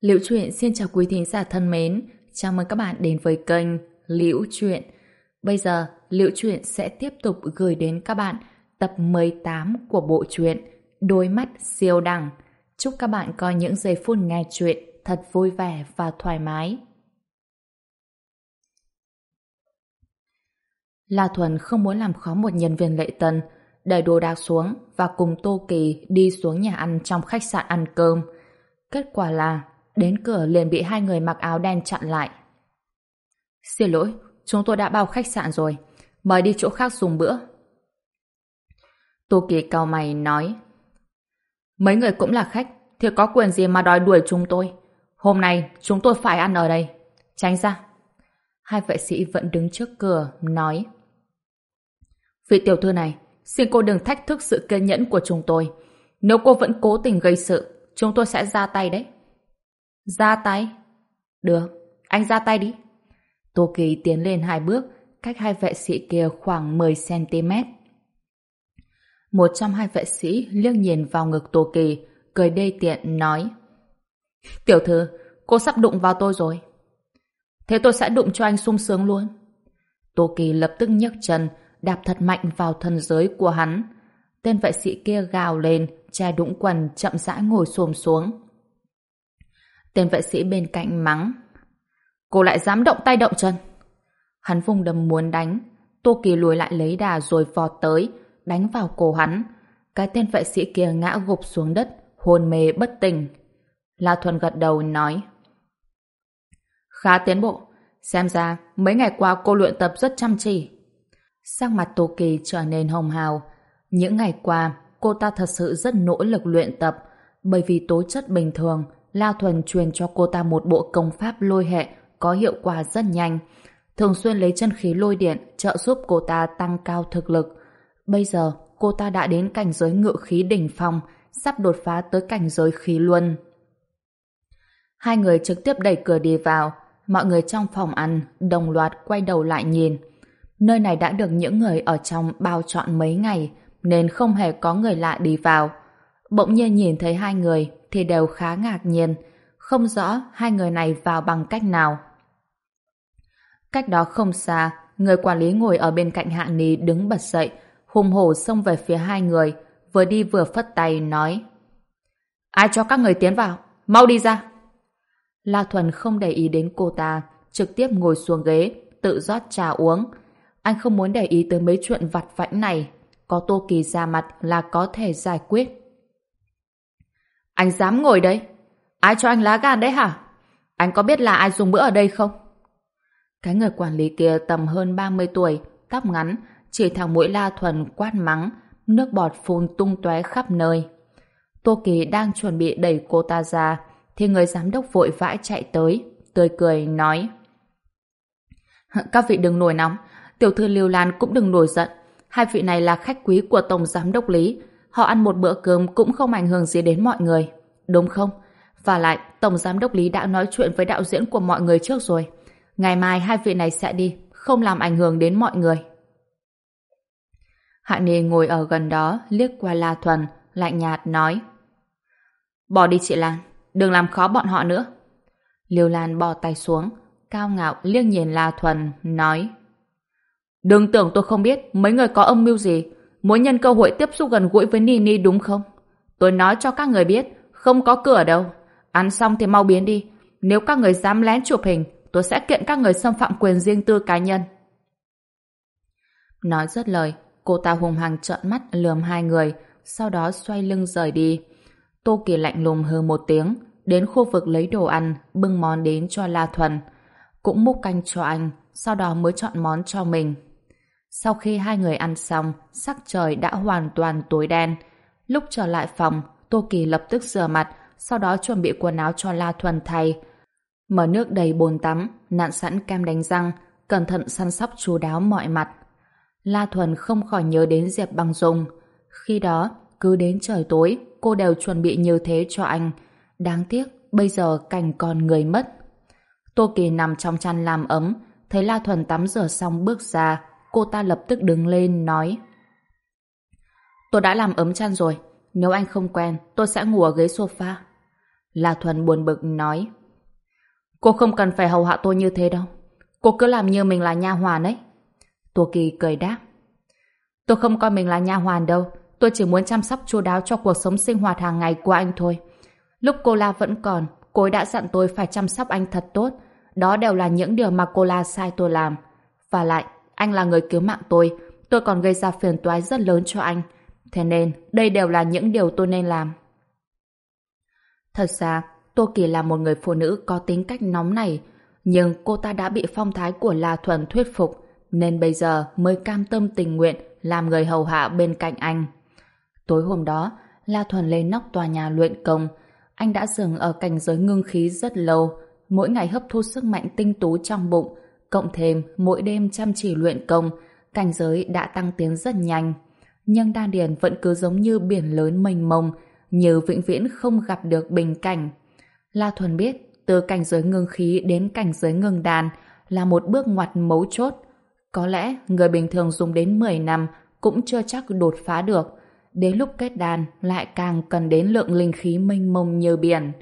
Liễu Chuyện xin chào quý thính giả thân mến, chào mừng các bạn đến với kênh Liễu Chuyện. Bây giờ, Liễu Chuyện sẽ tiếp tục gửi đến các bạn tập 18 của bộ truyện Đôi mắt siêu đẳng. Chúc các bạn có những giây phút nghe chuyện thật vui vẻ và thoải mái. La Thuần không muốn làm khó một nhân viên lệ tân, đẩy đồ đạc xuống và cùng Tô Kỳ đi xuống nhà ăn trong khách sạn ăn cơm. Kết quả là đến cửa liền bị hai người mặc áo đen chặn lại. Xin lỗi, chúng tôi đã bao khách sạn rồi. Mời đi chỗ khác dùng bữa. Tô Kỳ cao mày nói Mấy người cũng là khách thì có quyền gì mà đòi đuổi chúng tôi. Hôm nay chúng tôi phải ăn ở đây. Tránh ra. Hai vệ sĩ vẫn đứng trước cửa, nói Vị tiểu thư này, xin cô đừng thách thức sự kiên nhẫn của chúng tôi. Nếu cô vẫn cố tình gây sự, chúng tôi sẽ ra tay đấy. Ra tay? Được, anh ra tay đi. Tô Kỳ tiến lên hai bước, cách hai vệ sĩ kia khoảng 10cm. Một trong hai vệ sĩ liếc nhìn vào ngực Tô Kỳ, cười đê tiện nói Tiểu thư, cô sắp đụng vào tôi rồi. Thế tôi sẽ đụng cho anh sung sướng luôn. Tô Kỳ lập tức nhấc chân, đạp thật mạnh vào thân giới của hắn. Tên vệ sĩ kia gào lên, che đũng quần chậm rãi ngồi xồm xuống. Tên vệ sĩ bên cạnh mắng. Cô lại dám động tay động chân. Hắn vùng đầm muốn đánh. Tô Kỳ lùi lại lấy đà rồi vọt tới, đánh vào cổ hắn. Cái tên vệ sĩ kia ngã gục xuống đất, hôn mê bất tỉnh. La Thuần gật đầu nói. Khá tiến bộ. Xem ra, mấy ngày qua cô luyện tập rất chăm chỉ. Sắc mặt Tô Kỳ trở nên hồng hào. Những ngày qua, cô ta thật sự rất nỗ lực luyện tập, bởi vì tố chất bình thường, La Thuần truyền cho cô ta một bộ công pháp lôi hệ có hiệu quả rất nhanh. Thường xuyên lấy chân khí lôi điện trợ giúp cô ta tăng cao thực lực. Bây giờ, cô ta đã đến cảnh giới ngự khí đỉnh phong, sắp đột phá tới cảnh giới khí luân. Hai người trực tiếp đẩy cửa đi vào, mọi người trong phòng ăn đồng loạt quay đầu lại nhìn. Nơi này đã được những người ở trong bao trọn mấy ngày, nên không hề có người lạ đi vào. Bỗng nhiên nhìn thấy hai người thì đều khá ngạc nhiên, không rõ hai người này vào bằng cách nào. Cách đó không xa, người quản lý ngồi ở bên cạnh Hạ Ni đứng bật dậy, hùng hổ xông về phía hai người, vừa đi vừa phất tay nói Ai cho các người tiến vào? Mau đi ra! La Thuần không để ý đến cô ta, trực tiếp ngồi xuống ghế, tự rót trà uống. Anh không muốn để ý tới mấy chuyện vặt vãnh này. Có Tô Kỳ ra mặt là có thể giải quyết. Anh dám ngồi đây? Ai cho anh lá gan đấy hả? Anh có biết là ai dùng bữa ở đây không? Cái người quản lý kia tầm hơn 30 tuổi, tóc ngắn, chỉ thẳng mũi La Thuần quát mắng, nước bọt phun tung tóe khắp nơi. Tô Kỳ đang chuẩn bị đẩy cô ta ra, thì người giám đốc vội vãi chạy tới, tươi cười nói Các vị đừng nổi nóng, tiểu thư Liêu Lan cũng đừng nổi giận. Hai vị này là khách quý của Tổng Giám đốc Lý, họ ăn một bữa cơm cũng không ảnh hưởng gì đến mọi người. Đúng không? Và lại, Tổng Giám đốc Lý đã nói chuyện với đạo diễn của mọi người trước rồi. Ngày mai hai vị này sẽ đi, không làm ảnh hưởng đến mọi người. Hạ Nê ngồi ở gần đó, liếc qua La Thuần, lạnh nhạt nói Bỏ đi chị Lan, đừng làm khó bọn họ nữa. Liêu Lan bỏ tay xuống, cao ngạo liếc nhìn La Thuần, nói Đừng tưởng tôi không biết mấy người có âm mưu gì, muốn nhân cơ hội tiếp xúc gần gũi với Nini đúng không? Tôi nói cho các người biết, không có cửa đâu. Ăn xong thì mau biến đi. Nếu các người dám lén chụp hình, tôi sẽ kiện các người xâm phạm quyền riêng tư cá nhân. Nói rất lời, cô ta hùng hăng trợn mắt lườm hai người, sau đó xoay lưng rời đi. Tô Kỳ lạnh lùng hừ một tiếng, đến khu vực lấy đồ ăn, bưng món đến cho La Thuần. Cũng múc canh cho anh, sau đó mới chọn món cho mình. Sau khi hai người ăn xong, sắc trời đã hoàn toàn tối đen. Lúc trở lại phòng, Tô Kỳ lập tức rửa mặt, sau đó chuẩn bị quần áo cho La Thuần thay. Mở nước đầy bồn tắm, nặn sẵn kem đánh răng, cẩn thận săn sóc chú đáo mọi mặt. La Thuần không khỏi nhớ đến Diệp Băng Dung. Khi đó, cứ đến trời tối, cô đều chuẩn bị như thế cho anh. Đáng tiếc, bây giờ cảnh còn người mất. Tô Kỳ nằm trong chăn làm ấm, thấy La Thuần tắm rửa xong bước ra, cô ta lập tức đứng lên, nói Tôi đã làm ấm chăn rồi, nếu anh không quen, tôi sẽ ngủ ở ghế sofa. La Thuần buồn bực nói. Cô không cần phải hầu hạ tôi như thế đâu. Cô cứ làm như mình là nha hoàn ấy. Tô Kỳ cười đáp. Tôi không coi mình là nha hoàn đâu. Tôi chỉ muốn chăm sóc chu đáo cho cuộc sống sinh hoạt hàng ngày của anh thôi. Lúc cô La vẫn còn, cô ấy đã dặn tôi phải chăm sóc anh thật tốt. Đó đều là những điều mà cô La sai tôi làm. Và lại, anh là người cứu mạng tôi. Tôi còn gây ra phiền toái rất lớn cho anh. Thế nên, đây đều là những điều tôi nên làm. Thật ra, Tô Kỳ là một người phụ nữ có tính cách nóng này, nhưng cô ta đã bị phong thái của La Thuần thuyết phục, nên bây giờ mới cam tâm tình nguyện làm người hầu hạ bên cạnh anh. Tối hôm đó, La Thuần lên nóc tòa nhà luyện công. Anh đã dừng ở cảnh giới ngưng khí rất lâu, mỗi ngày hấp thu sức mạnh tinh tú trong bụng, cộng thêm mỗi đêm chăm chỉ luyện công, cảnh giới đã tăng tiến rất nhanh. Nhưng đan điền vẫn cứ giống như biển lớn mênh mông, như vĩnh viễn không gặp được bình cảnh. La Thuần biết, từ cảnh giới ngưng khí đến cảnh giới ngưng đàn là một bước ngoặt mấu chốt. Có lẽ người bình thường dùng đến 10 năm cũng chưa chắc đột phá được. Đến lúc kết đàn lại càng cần đến lượng linh khí mênh mông như biển.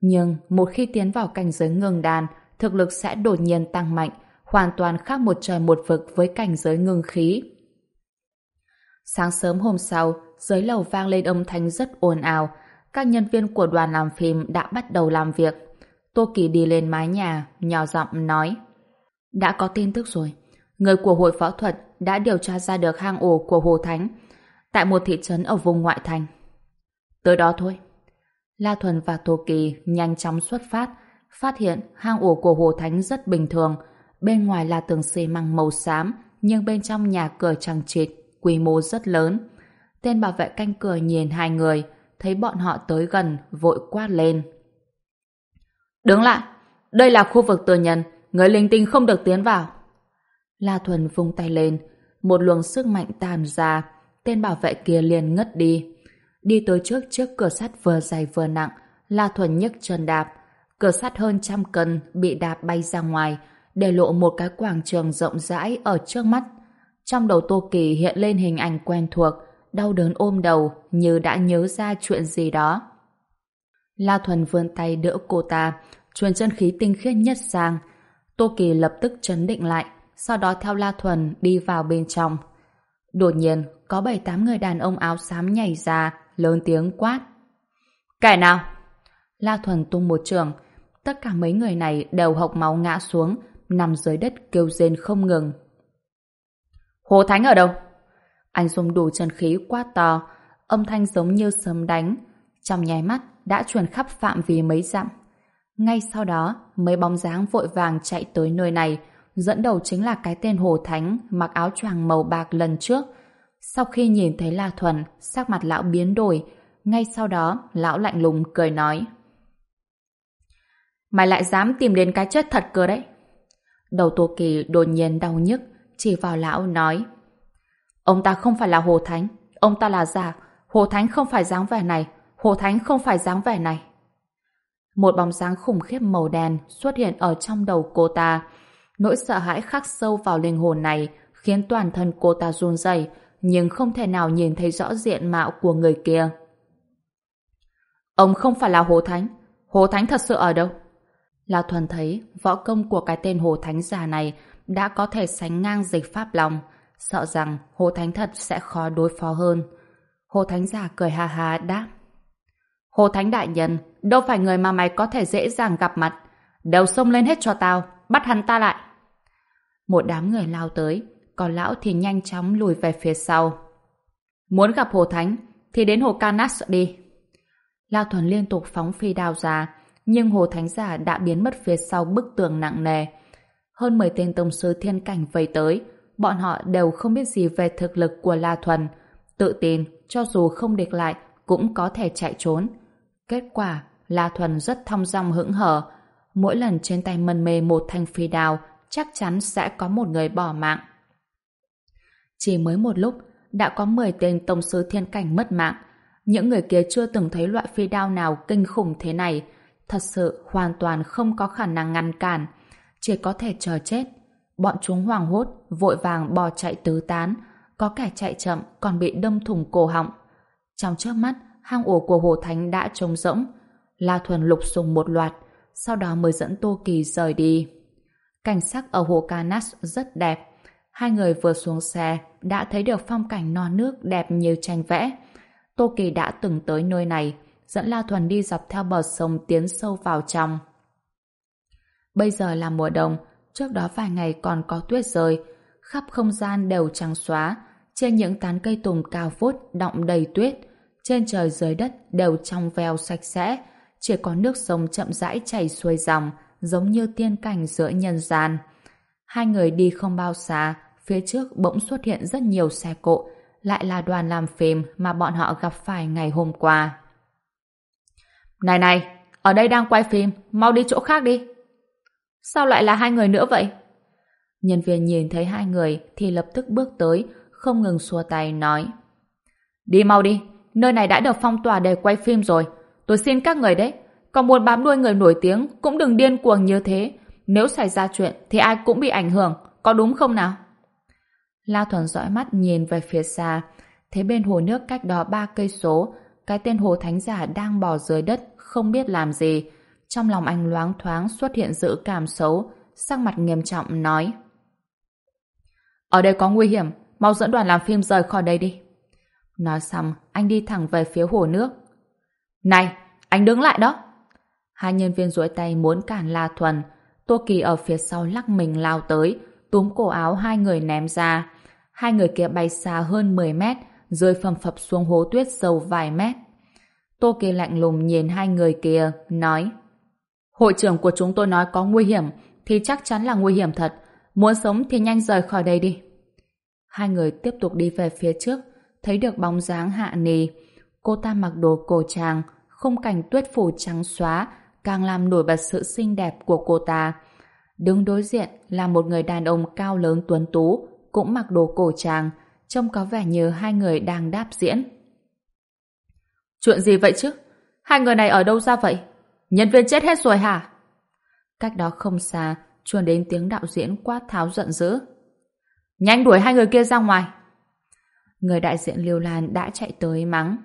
Nhưng một khi tiến vào cảnh giới ngưng đàn, thực lực sẽ đột nhiên tăng mạnh, hoàn toàn khác một trời một vực với cảnh giới ngưng khí. Sáng sớm hôm sau, dưới lầu vang lên âm thanh rất ồn ào. Các nhân viên của đoàn làm phim đã bắt đầu làm việc. Tô Kỳ đi lên mái nhà, nhỏ giọng nói. Đã có tin tức rồi. Người của hội phẫu thuật đã điều tra ra được hang ổ của Hồ Thánh tại một thị trấn ở vùng ngoại thành. Tới đó thôi. La Thuần và Tô Kỳ nhanh chóng xuất phát, phát hiện hang ổ của Hồ Thánh rất bình thường. Bên ngoài là tường xi măng màu xám, nhưng bên trong nhà cửa chẳng chịt, quy mô rất lớn. Tên bảo vệ canh cửa nhìn hai người, thấy bọn họ tới gần, vội quát lên. Đứng lại! Đây là khu vực tư nhân, người linh tinh không được tiến vào. La Thuần vung tay lên, một luồng sức mạnh tàn ra, tên bảo vệ kia liền ngất đi. Đi tới trước trước cửa sắt vừa dày vừa nặng, La Thuần nhấc chân đạp, cửa sắt hơn trăm cân bị đạp bay ra ngoài, để lộ một cái quảng trường rộng rãi ở trước mắt. Trong đầu Tô Kỳ hiện lên hình ảnh quen thuộc, đau đớn ôm đầu như đã nhớ ra chuyện gì đó. La Thuần vươn tay đỡ cô ta, truyền chân khí tinh khiết nhất sang. Tô Kỳ lập tức chấn định lại, sau đó theo La Thuần đi vào bên trong. Đột nhiên, có bảy tám người đàn ông áo xám nhảy ra, lớn tiếng quát. Kẻ nào? La Thuần tung một trường. Tất cả mấy người này đều hộc máu ngã xuống, nằm dưới đất kêu rên không ngừng. Hồ Thánh ở đâu? Anh dùng đủ chân khí quát to, âm thanh giống như sấm đánh. Trong nháy mắt đã truyền khắp phạm vi mấy dặm. Ngay sau đó, mấy bóng dáng vội vàng chạy tới nơi này, dẫn đầu chính là cái tên Hồ Thánh mặc áo choàng màu bạc lần trước. Sau khi nhìn thấy La Thuần, sắc mặt lão biến đổi, ngay sau đó lão lạnh lùng cười nói. Mày lại dám tìm đến cái chết thật cơ đấy. Đầu Tô Kỳ đột nhiên đau nhức, chỉ vào lão nói. Ông ta không phải là Hồ Thánh, ông ta là giả. Hồ Thánh không phải dáng vẻ này, Hồ Thánh không phải dáng vẻ này. Một bóng dáng khủng khiếp màu đen xuất hiện ở trong đầu cô ta. Nỗi sợ hãi khắc sâu vào linh hồn này khiến toàn thân cô ta run rẩy, nhưng không thể nào nhìn thấy rõ diện mạo của người kia. Ông không phải là Hồ Thánh. Hồ Thánh thật sự ở đâu? Lão Thuần thấy võ công của cái tên Hồ Thánh già này đã có thể sánh ngang dịch Pháp Long, sợ rằng Hồ Thánh thật sẽ khó đối phó hơn. Hồ Thánh già cười ha ha đáp. Hồ Thánh đại nhân, đâu phải người mà mày có thể dễ dàng gặp mặt. Đều xông lên hết cho tao, bắt hắn ta lại. Một đám người lao tới, còn lão thì nhanh chóng lùi về phía sau. Muốn gặp Hồ Thánh, thì đến Hồ Canas đi. Lao Thuần liên tục phóng phi đao ra, nhưng Hồ Thánh giả đã biến mất phía sau bức tường nặng nề. Hơn 10 tên tông sư thiên cảnh vây tới, bọn họ đều không biết gì về thực lực của La Thuần, tự tin cho dù không địch lại cũng có thể chạy trốn. Kết quả, La Thuần rất thong dong hững hở. Mỗi lần trên tay mân mê một thanh phi đao, chắc chắn sẽ có một người bỏ mạng. Chỉ mới một lúc, đã có 10 tên tông sư thiên cảnh mất mạng. Những người kia chưa từng thấy loại phi đao nào kinh khủng thế này. Thật sự hoàn toàn không có khả năng ngăn cản. Chỉ có thể chờ chết. Bọn chúng hoảng hốt, vội vàng bò chạy tứ tán. Có kẻ chạy chậm còn bị đâm thủng cổ họng. Trong trước mắt, hang ổ của Hồ Thánh đã trống rỗng. La Thuần lục sùng một loạt, sau đó mới dẫn Tô Kỳ rời đi. Cảnh sắc ở hồ Canas rất đẹp. Hai người vừa xuống xe đã thấy được phong cảnh non nước đẹp như tranh vẽ. Tô Kỳ đã từng tới nơi này, dẫn La Thuần đi dọc theo bờ sông tiến sâu vào trong. Bây giờ là mùa đông, trước đó vài ngày còn có tuyết rơi, khắp không gian đều trắng xóa, trên những tán cây tùng cao vút đọng đầy tuyết, trên trời dưới đất đều trong veo sạch sẽ, chỉ có nước sông chậm rãi chảy xuôi dòng, giống như tiên cảnh giữa nhân gian. Hai người đi không bao xa, phía trước bỗng xuất hiện rất nhiều xe cộ, lại là đoàn làm phim mà bọn họ gặp phải ngày hôm qua. Này này, ở đây đang quay phim, mau đi chỗ khác đi. Sao lại là hai người nữa vậy? Nhân viên nhìn thấy hai người thì lập tức bước tới, không ngừng xua tay nói. Đi mau đi, nơi này đã được phong tỏa để quay phim rồi. Tôi xin các người đấy, còn muốn bám đuôi người nổi tiếng cũng đừng điên cuồng như thế. Nếu xảy ra chuyện thì ai cũng bị ảnh hưởng, có đúng không nào? La Thuần dõi mắt nhìn về phía xa, thấy bên hồ nước cách đó ba cây số, cái tên hồ thánh giả đang bò dưới đất, không biết làm gì. Trong lòng anh loáng thoáng xuất hiện dự cảm xấu, sắc mặt nghiêm trọng nói. Ở đây có nguy hiểm, mau dẫn đoàn làm phim rời khỏi đây đi. Nói xong, anh đi thẳng về phía hồ nước. Này, anh đứng lại đó. Hai nhân viên duỗi tay muốn cản La Thuần. Tô Kỳ ở phía sau lắc mình lao tới, túm cổ áo hai người ném ra. Hai người kia bay xa hơn 10 mét, rơi phầm phập xuống hố tuyết sâu vài mét. Tô Kỳ lạnh lùng nhìn hai người kia, nói Hội trưởng của chúng tôi nói có nguy hiểm, thì chắc chắn là nguy hiểm thật. Muốn sống thì nhanh rời khỏi đây đi. Hai người tiếp tục đi về phía trước, thấy được bóng dáng hạ nì. Cô ta mặc đồ cổ trang, khung cảnh tuyết phủ trắng xóa, càng làm nổi bật sự xinh đẹp của cô ta. Đứng đối diện là một người đàn ông cao lớn tuấn tú, cũng mặc đồ cổ trang, trông có vẻ như hai người đang đáp diễn. Chuyện gì vậy chứ? Hai người này ở đâu ra vậy? Nhân viên chết hết rồi hả? Cách đó không xa, chuồn đến tiếng đạo diễn quát tháo giận dữ. Nhanh đuổi hai người kia ra ngoài. Người đại diện Liêu Lan đã chạy tới mắng.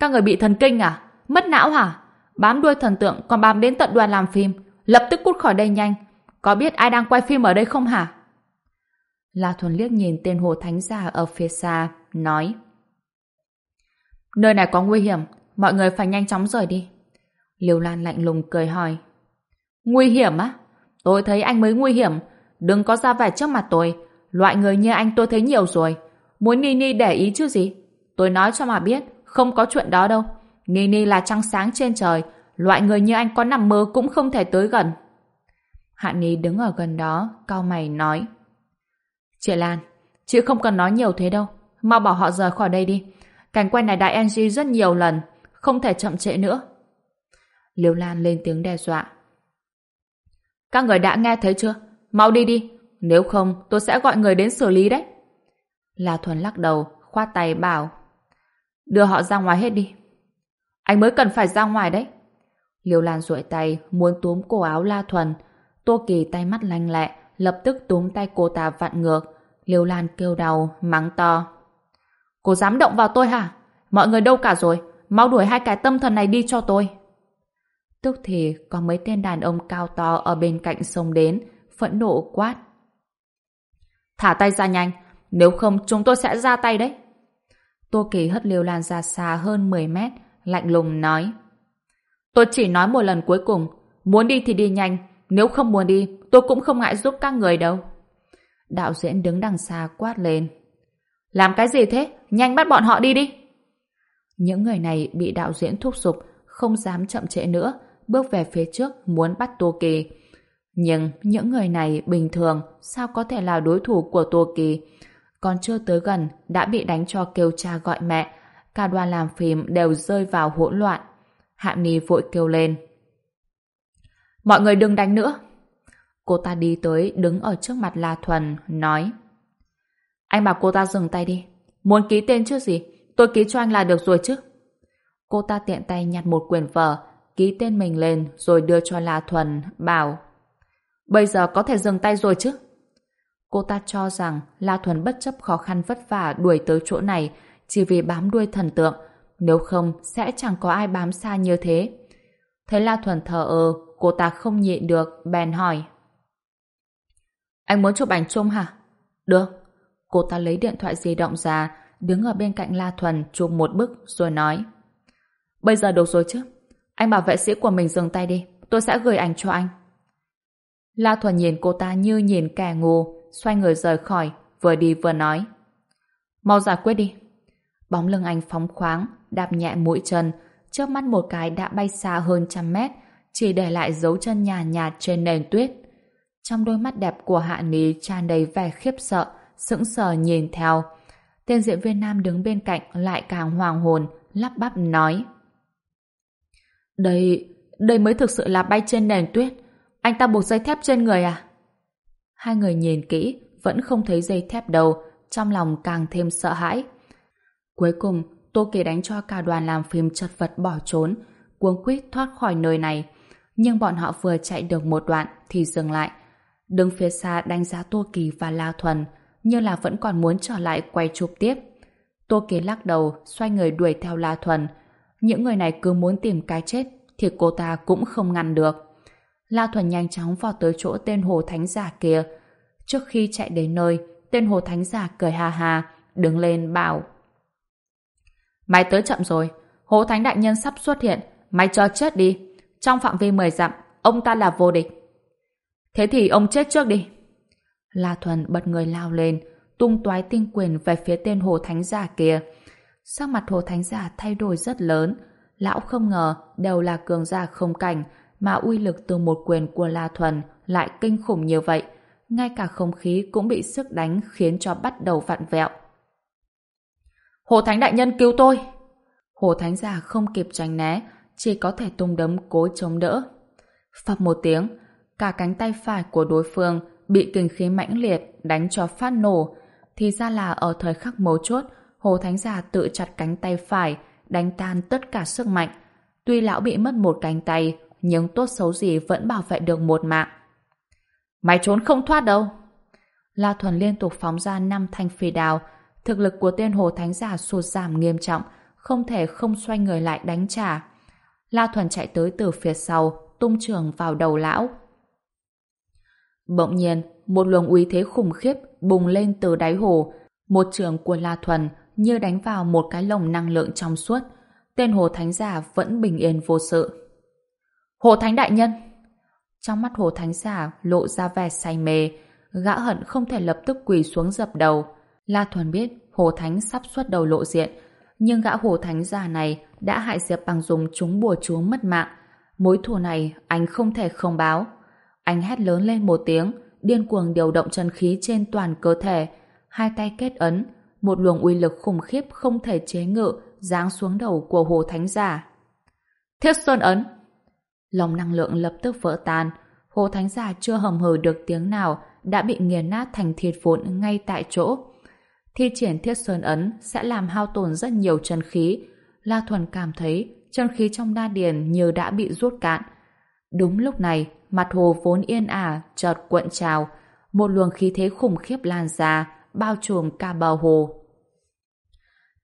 Các người bị thần kinh à? Mất não hả? Bám đuôi thần tượng còn bám đến tận đoàn làm phim. Lập tức cút khỏi đây nhanh. Có biết ai đang quay phim ở đây không hả? La Thuần liếc nhìn tên hồ thánh già ở phía xa, nói. Nơi này có nguy hiểm, mọi người phải nhanh chóng rời đi. Liêu Lan lạnh lùng cười hỏi. Nguy hiểm á? Tôi thấy anh mới nguy hiểm. Đừng có ra vẻ trước mặt tôi. Loại người như anh tôi thấy nhiều rồi. Muốn Nini để ý chứ gì? Tôi nói cho mà biết, không có chuyện đó đâu. Nini là trăng sáng trên trời. Loại người như anh có nằm mơ cũng không thể tới gần. Hạ Ni đứng ở gần đó, cao mày nói. Chị Lan, chị không cần nói nhiều thế đâu. Mau bảo họ rời khỏi đây đi. Cảnh quay này đại NG rất nhiều lần. Không thể chậm trễ nữa. Liêu Lan lên tiếng đe dọa. Các người đã nghe thấy chưa? Mau đi đi. Nếu không, tôi sẽ gọi người đến xử lý đấy. La Thuần lắc đầu, khoát tay bảo. Đưa họ ra ngoài hết đi. Anh mới cần phải ra ngoài đấy. Liêu Lan duỗi tay, muốn túm cổ áo La Thuần. Tô Kỳ tay mắt lanh lẹ, lập tức túm tay cô ta vặn ngược. Liêu Lan kêu đau, mắng to. Cô dám động vào tôi hả? Mọi người đâu cả rồi? Mau đuổi hai cái tâm thần này đi cho tôi. Tức thì có mấy tên đàn ông cao to ở bên cạnh sông đến, phẫn nộ quát. Thả tay ra nhanh, nếu không chúng tôi sẽ ra tay đấy. Tô Kỳ hất Liêu Lan ra xa hơn 10 mét, lạnh lùng nói. Tôi chỉ nói một lần cuối cùng, muốn đi thì đi nhanh, nếu không muốn đi, tôi cũng không ngại giúp các người đâu. Đạo diễn đứng đằng xa quát lên. Làm cái gì thế? Nhanh bắt bọn họ đi đi. Những người này bị đạo diễn thúc giục, không dám chậm trễ nữa, bước về phía trước muốn bắt Tô Kỳ. Nhưng những người này bình thường sao có thể là đối thủ của Tô Kỳ? Còn chưa tới gần đã bị đánh cho kêu cha gọi mẹ. Cả đoàn làm phim đều rơi vào hỗn loạn. Hạ Ni vội kêu lên. Mọi người đừng đánh nữa. Cô ta đi tới đứng ở trước mặt La Thuần nói anh bảo cô ta dừng tay đi. Muốn ký tên chứ gì? Tôi ký cho anh là được rồi chứ. Cô ta tiện tay nhặt một quyển vở ký tên mình lên rồi đưa cho La Thuần, bảo Bây giờ có thể dừng tay rồi chứ? Cô ta cho rằng La Thuần bất chấp khó khăn vất vả đuổi tới chỗ này chỉ vì bám đuôi thần tượng, nếu không sẽ chẳng có ai bám xa như thế. Thấy La Thuần thờ ơ, cô ta không nhịn được, bèn hỏi. Anh muốn chụp ảnh chung hả? Được. Cô ta lấy điện thoại di động ra, đứng ở bên cạnh La Thuần chụp một bức rồi nói. Bây giờ được rồi chứ. Anh bảo vệ sĩ của mình dừng tay đi, tôi sẽ gửi ảnh cho anh. La Thuần nhìn cô ta như nhìn kẻ ngu, xoay người rời khỏi, vừa đi vừa nói. Mau giải quyết đi. Bóng lưng anh phóng khoáng, đạp nhẹ mũi chân, trước mắt một cái đã bay xa hơn trăm mét, chỉ để lại dấu chân nhàn nhạt, nhạt trên nền tuyết. Trong đôi mắt đẹp của Hạ Ní tràn đầy vẻ khiếp sợ, sững sờ nhìn theo. Tên diễn viên nam đứng bên cạnh lại càng hoàng hồn, lắp bắp nói. Đây, đây mới thực sự là bay trên nền tuyết. Anh ta buộc dây thép trên người à? Hai người nhìn kỹ, vẫn không thấy dây thép đâu, trong lòng càng thêm sợ hãi. Cuối cùng, Tô Kỳ đánh cho cả đoàn làm phim chật vật bỏ trốn, cuống quýt thoát khỏi nơi này. Nhưng bọn họ vừa chạy được một đoạn thì dừng lại. Đứng phía xa đánh giá Tô Kỳ và La Thuần, như là vẫn còn muốn trở lại quay chụp tiếp. Tô Kế lắc đầu, xoay người đuổi theo La Thuần. Những người này cứ muốn tìm cái chết, thì cô ta cũng không ngăn được. La Thuần nhanh chóng vào tới chỗ tên Hồ Thánh Giả kia. Trước khi chạy đến nơi, tên Hồ Thánh Giả cười ha ha, đứng lên bảo Mày tới chậm rồi, Hồ Thánh Đại Nhân sắp xuất hiện, mày cho chết đi. Trong phạm vi 10 dặm, ông ta là vô địch. Thế thì ông chết trước đi. La Thuần bật người lao lên, tung toái tinh quyền về phía tên Hồ Thánh Giả kia. Sắc mặt Hồ Thánh Giả thay đổi rất lớn. Lão không ngờ đều là cường giả không cảnh, mà uy lực từ một quyền của La Thuần lại kinh khủng như vậy. Ngay cả không khí cũng bị sức đánh khiến cho bắt đầu vặn vẹo. Hồ Thánh Đại Nhân cứu tôi! Hồ Thánh Giả không kịp tránh né, chỉ có thể tung đấm cố chống đỡ. Phập một tiếng, cả cánh tay phải của đối phương bị kinh khí mãnh liệt đánh cho phát nổ. Thì ra là ở thời khắc mấu chốt, Hồ Thánh Giả tự chặt cánh tay phải, đánh tan tất cả sức mạnh. Tuy lão bị mất một cánh tay, nhưng tốt xấu gì vẫn bảo vệ được một mạng. Mày trốn không thoát đâu. La Thuần liên tục phóng ra năm thanh phi đào. Thực lực của tên Hồ Thánh Giả sụt giảm nghiêm trọng, không thể không xoay người lại đánh trả. La Thuần chạy tới từ phía sau, tung trường vào đầu lão. Bỗng nhiên, một luồng uy thế khủng khiếp bùng lên từ đáy hồ. Một trường của La Thuần như đánh vào một cái lồng năng lượng trong suốt. Tên Hồ Thánh Giả vẫn bình yên vô sự. Hồ Thánh Đại Nhân! Trong mắt Hồ Thánh Giả lộ ra vẻ say mê, gã hận không thể lập tức quỳ xuống dập đầu. La Thuần biết Hồ Thánh sắp xuất đầu lộ diện, nhưng gã Hồ Thánh Giả này đã hại Diệp bằng dùng chúng bùa chúa mất mạng. Mối thù này anh không thể không báo. Anh hét lớn lên một tiếng, điên cuồng điều động chân khí trên toàn cơ thể, hai tay kết ấn, một luồng uy lực khủng khiếp không thể chế ngự giáng xuống đầu của Hồ Thánh Giả. Thiết Sơn ấn Lòng năng lượng lập tức vỡ tan, Hồ Thánh Giả chưa hầm hừ được tiếng nào đã bị nghiền nát thành thịt vụn ngay tại chỗ. Thi triển Thiết Sơn ấn sẽ làm hao tổn rất nhiều chân khí. La Thuần cảm thấy chân khí trong đa điền như đã bị rút cạn. Đúng lúc này, mặt hồ vốn yên ả chợt cuộn trào, một luồng khí thế khủng khiếp lan ra, bao trùm cả bờ hồ.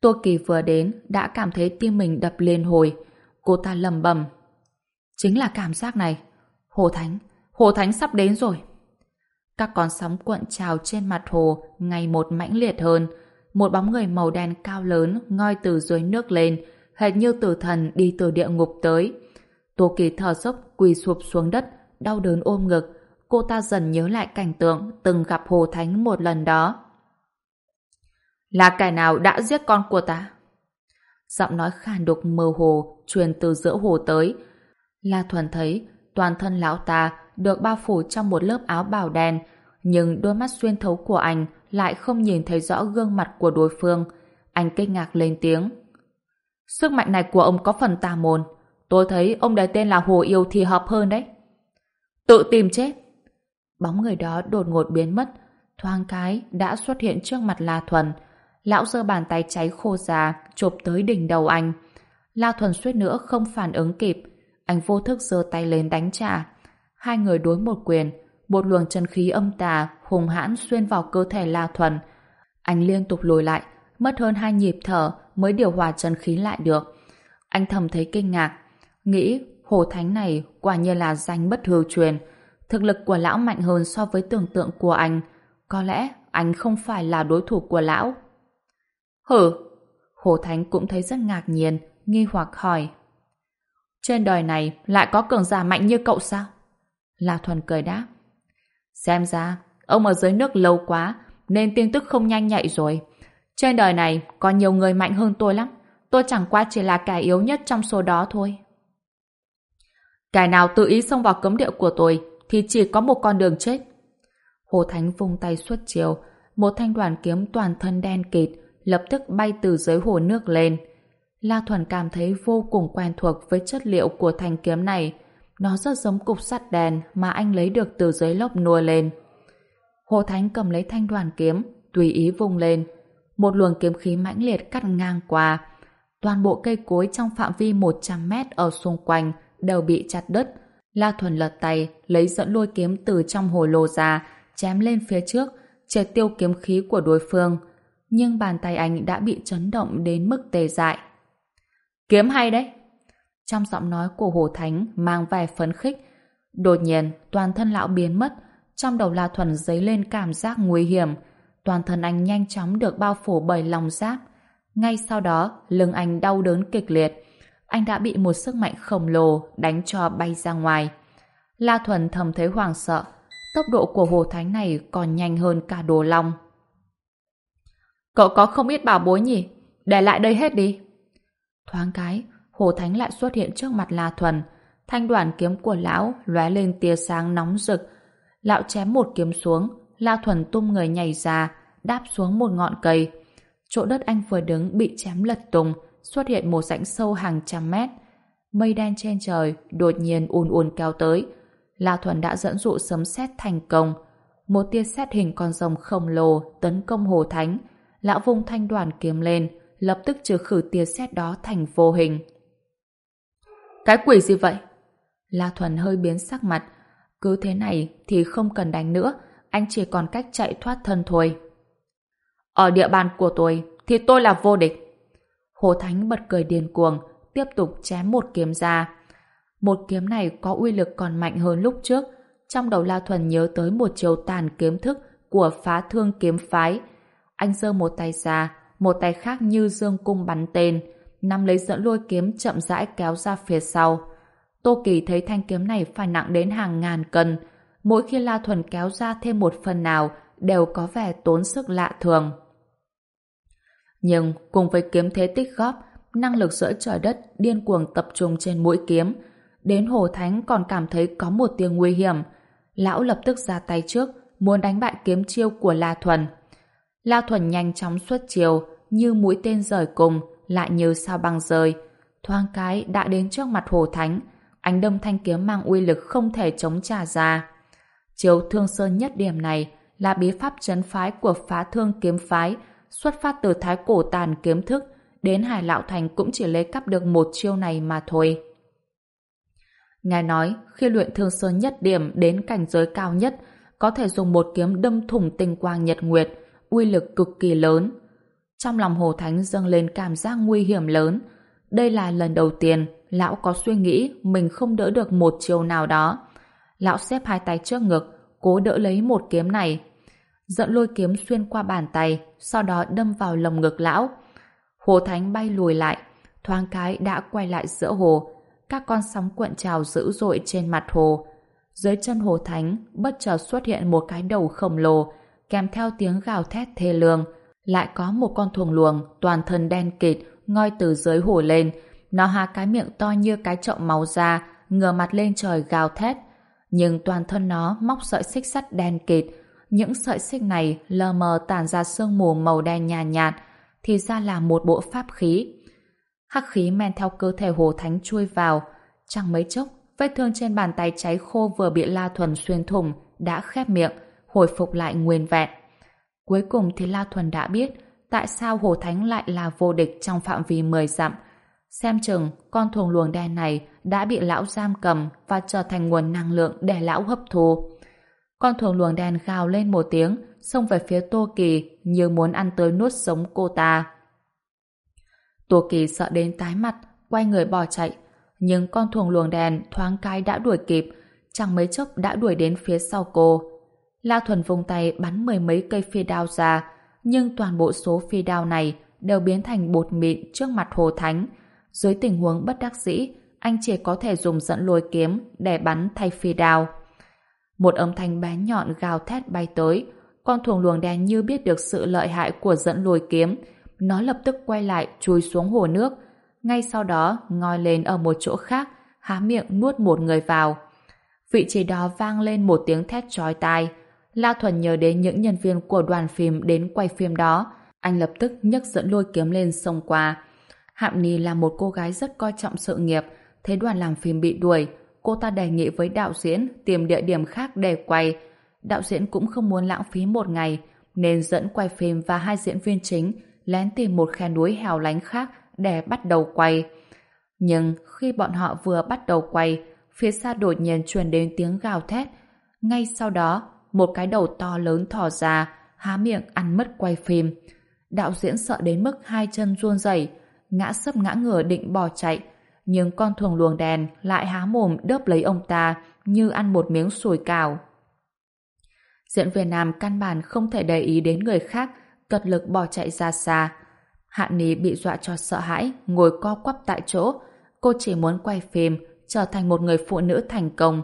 Tô Kỳ vừa đến đã cảm thấy tim mình đập lên hồi. Cô ta lầm bầm. Chính là cảm giác này. Hồ Thánh, Hồ Thánh sắp đến rồi. Các con sóng cuộn trào trên mặt hồ ngày một mãnh liệt hơn. Một bóng người màu đen cao lớn ngoi từ dưới nước lên, hệt như tử thần đi từ địa ngục tới. Tô Kỳ thở dốc quỳ sụp xuống đất, đau đớn ôm ngực. Cô ta dần nhớ lại cảnh tượng từng gặp Hồ Thánh một lần đó. Là kẻ nào đã giết con của ta? Giọng nói khàn đục mơ hồ truyền từ giữa hồ tới. La Thuần thấy toàn thân lão ta được bao phủ trong một lớp áo bào đen, nhưng đôi mắt xuyên thấu của anh lại không nhìn thấy rõ gương mặt của đối phương. Anh kinh ngạc lên tiếng. Sức mạnh này của ông có phần tà môn. Tôi thấy ông đấy tên là Hồ Yêu thì hợp hơn đấy. Tự tìm chết. Bóng người đó đột ngột biến mất, thoáng cái đã xuất hiện trước mặt La Thuần. Lão giơ bàn tay cháy khô già, chụp tới đỉnh đầu anh. La Thuần suýt nữa không phản ứng kịp. Anh vô thức giơ tay lên đánh trả. Hai người đối một quyền, một luồng chân khí âm tà, hùng hãn xuyên vào cơ thể La Thuần. Anh liên tục lùi lại, mất hơn hai nhịp thở mới điều hòa chân khí lại được. Anh thầm thấy kinh ngạc, nghĩ Hồ Thánh này quả nhiên là danh bất hư truyền. Thực lực của lão mạnh hơn so với tưởng tượng của anh. Có lẽ anh không phải là đối thủ của lão. Hử? Hồ Thánh cũng thấy rất ngạc nhiên, nghi hoặc hỏi. Trên đời này lại có cường giả mạnh như cậu sao? La Thuần cười đáp. Xem ra, ông ở dưới nước lâu quá, nên tin tức không nhanh nhạy rồi. Trên đời này có nhiều người mạnh hơn tôi lắm. Tôi chẳng qua chỉ là kẻ yếu nhất trong số đó thôi. Kẻ nào tự ý xông vào cấm địa của tôi thì chỉ có một con đường chết. Hồ Thánh vung tay xuất chiều, một thanh đoàn kiếm toàn thân đen kịt lập tức bay từ dưới hồ nước lên. La Thuần cảm thấy vô cùng quen thuộc với chất liệu của thanh kiếm này. Nó rất giống cục sắt đèn mà anh lấy được từ dưới lốc nuôi lên. Hồ Thánh cầm lấy thanh đoàn kiếm, tùy ý vung lên. Một luồng kiếm khí mãnh liệt cắt ngang qua. Toàn bộ cây cối trong phạm vi 100 mét ở xung quanh đều bị chặt đứt. La Thuần lật tay, lấy dẫn lôi kiếm từ trong hồ lô ra, chém lên phía trước, triệt tiêu kiếm khí của đối phương. Nhưng bàn tay anh đã bị chấn động đến mức tê dại. Kiếm hay đấy! Trong giọng nói của Hồ Thánh mang vẻ phấn khích. Đột nhiên, toàn thân lão biến mất, trong đầu La Thuần dấy lên cảm giác nguy hiểm. Toàn thân anh nhanh chóng được bao phủ bởi lòng giáp. Ngay sau đó, lưng anh đau đớn kịch liệt. Anh đã bị một sức mạnh khổng lồ đánh cho bay ra ngoài. La Thuần thầm thấy hoảng sợ. Tốc độ của Hồ Thánh này còn nhanh hơn cả đồ long. Cậu có không biết bảo bối nhỉ? Để lại đây hết đi. Thoáng cái, Hồ Thánh lại xuất hiện trước mặt La Thuần. Thanh đoàn kiếm của lão lóe lên tia sáng nóng rực. Lão chém một kiếm xuống, La Thuần tung người nhảy ra, đáp xuống một ngọn cây. Chỗ đất anh vừa đứng bị chém lật tung, xuất hiện một rãnh sâu hàng trăm mét. Mây đen trên trời đột nhiên ùn ùn kéo tới. La Thuần đã dẫn dụ sấm sét thành công. Một tia sét hình con rồng khổng lồ tấn công Hồ Thánh. Lão vung thanh đoàn kiếm lên, lập tức trừ khử tia sét đó thành vô hình. Cái quỷ gì vậy? La Thuần hơi biến sắc mặt. Cứ thế này thì không cần đánh nữa, anh chỉ còn cách chạy thoát thân thôi. Ở địa bàn của tôi thì tôi là vô địch. Hồ Thánh bật cười điên cuồng, tiếp tục chém một kiếm ra. Một kiếm này có uy lực còn mạnh hơn lúc trước. Trong đầu La Thuần nhớ tới một chiều tàn kiếm thức của phá thương kiếm phái. Anh giơ một tay ra, một tay khác như dương cung bắn tên, nắm lấy dẫn lôi kiếm chậm rãi kéo ra phía sau. Tô Kỳ thấy thanh kiếm này phải nặng đến hàng ngàn cân. Mỗi khi La Thuần kéo ra thêm một phần nào đều có vẻ tốn sức lạ thường. Nhưng cùng với kiếm thế tích góp, năng lực giữa trời đất điên cuồng tập trung trên mũi kiếm. Đến Hồ Thánh còn cảm thấy có một tiếng nguy hiểm. Lão lập tức ra tay trước, muốn đánh bại kiếm chiêu của La Thuần. La Thuần nhanh chóng xuất chiều, như mũi tên rời cùng, lại như sao băng rời Thoáng cái đã đến trước mặt Hồ Thánh, ánh đâm thanh kiếm mang uy lực không thể chống trả ra. Chiều thương sơn nhất điểm này là bí pháp chấn phái của phá thương kiếm phái, xuất phát từ thái cổ tàn kiếm thức, đến Hải Lão Thành cũng chỉ lấy cắp được một chiêu này mà thôi. Ngài nói, khi luyện thương sơn nhất điểm đến cảnh giới cao nhất, có thể dùng một kiếm đâm thủng tinh quang nhật nguyệt, uy lực cực kỳ lớn. Trong lòng Hồ Thánh dâng lên cảm giác nguy hiểm lớn. Đây là lần đầu tiên lão có suy nghĩ mình không đỡ được một chiều nào đó. Lão xếp hai tay trước ngực, cố đỡ lấy một kiếm này. Dẫn lôi kiếm xuyên qua bàn tay, sau đó đâm vào lồng ngực lão. Hồ Thánh bay lùi lại, thoáng cái đã quay lại giữa hồ. Các con sóng cuộn trào dữ dội trên mặt hồ. Dưới chân Hồ Thánh bất chợt xuất hiện một cái đầu khổng lồ, kèm theo tiếng gào thét thê lương. Lại có một con thuồng luồng toàn thân đen kịt ngoi từ dưới hồ lên. Nó há cái miệng to như cái chậu máu ra, ngửa mặt lên trời gào thét. Nhưng toàn thân nó móc sợi xích sắt đen kịt, những sợi xích này lờ mờ tản ra sương mù màu đen nhàn nhạt, nhạt, thì ra là một bộ pháp khí. Hắc khí men theo cơ thể hồ thánh chui vào. Chẳng mấy chốc, vết thương trên bàn tay cháy khô vừa bị La Thuần xuyên thủng đã khép miệng, hồi phục lại nguyên vẹn. Cuối cùng thì La Thuần đã biết tại sao Hồ Thánh lại là vô địch trong phạm vi 10 dặm. Xem chừng con thuồng luồng đen này đã bị lão giam cầm và trở thành nguồn năng lượng để lão hấp thu. Con thuồng luồng đèn gào lên một tiếng, xông về phía Tô Kỳ như muốn ăn tới nuốt sống cô ta. Tô Kỳ sợ đến tái mặt, quay người bỏ chạy. Nhưng con thuồng luồng đèn thoáng cái đã đuổi kịp, chẳng mấy chốc đã đuổi đến phía sau cô. La Thuần vùng tay bắn mười mấy cây phi đao ra, nhưng toàn bộ số phi đao này đều biến thành bột mịn trước mặt Hồ Thánh. Dưới tình huống bất đắc dĩ, anh chỉ có thể dùng dẫn lôi kiếm để bắn thay phi đao. Một âm thanh bé nhọn gào thét bay tới, con thuồng luồng đen như biết được sự lợi hại của dẫn lùi kiếm, nó lập tức quay lại chui xuống hồ nước, ngay sau đó ngoi lên ở một chỗ khác, há miệng nuốt một người vào. Vị trí đó vang lên một tiếng thét chói tai. La Thuần nhớ đến những nhân viên của đoàn phim đến quay phim đó, anh lập tức nhấc dẫn lôi kiếm lên sông qua. Hạm Ni là một cô gái rất coi trọng sự nghiệp, thấy đoàn làm phim bị đuổi, cô ta đề nghị với đạo diễn tìm địa điểm khác để quay. Đạo diễn cũng không muốn lãng phí một ngày, nên dẫn quay phim và hai diễn viên chính lén tìm một khe núi hẻo lánh khác để bắt đầu quay. Nhưng khi bọn họ vừa bắt đầu quay, phía xa đột nhiên truyền đến tiếng gào thét. Ngay sau đó, một cái đầu to lớn thò ra, há miệng ăn mất quay phim. Đạo diễn sợ đến mức hai chân run rẩy, ngã sấp ngã ngửa định bỏ chạy, nhưng con thường luồng đèn lại há mồm đớp lấy ông ta như ăn một miếng sùi cào. Diễn viên nam căn bản không thể để ý đến người khác, cật lực bỏ chạy ra xa. Hạn Ní bị dọa cho sợ hãi, ngồi co quắp tại chỗ. Cô chỉ muốn quay phim, trở thành một người phụ nữ thành công.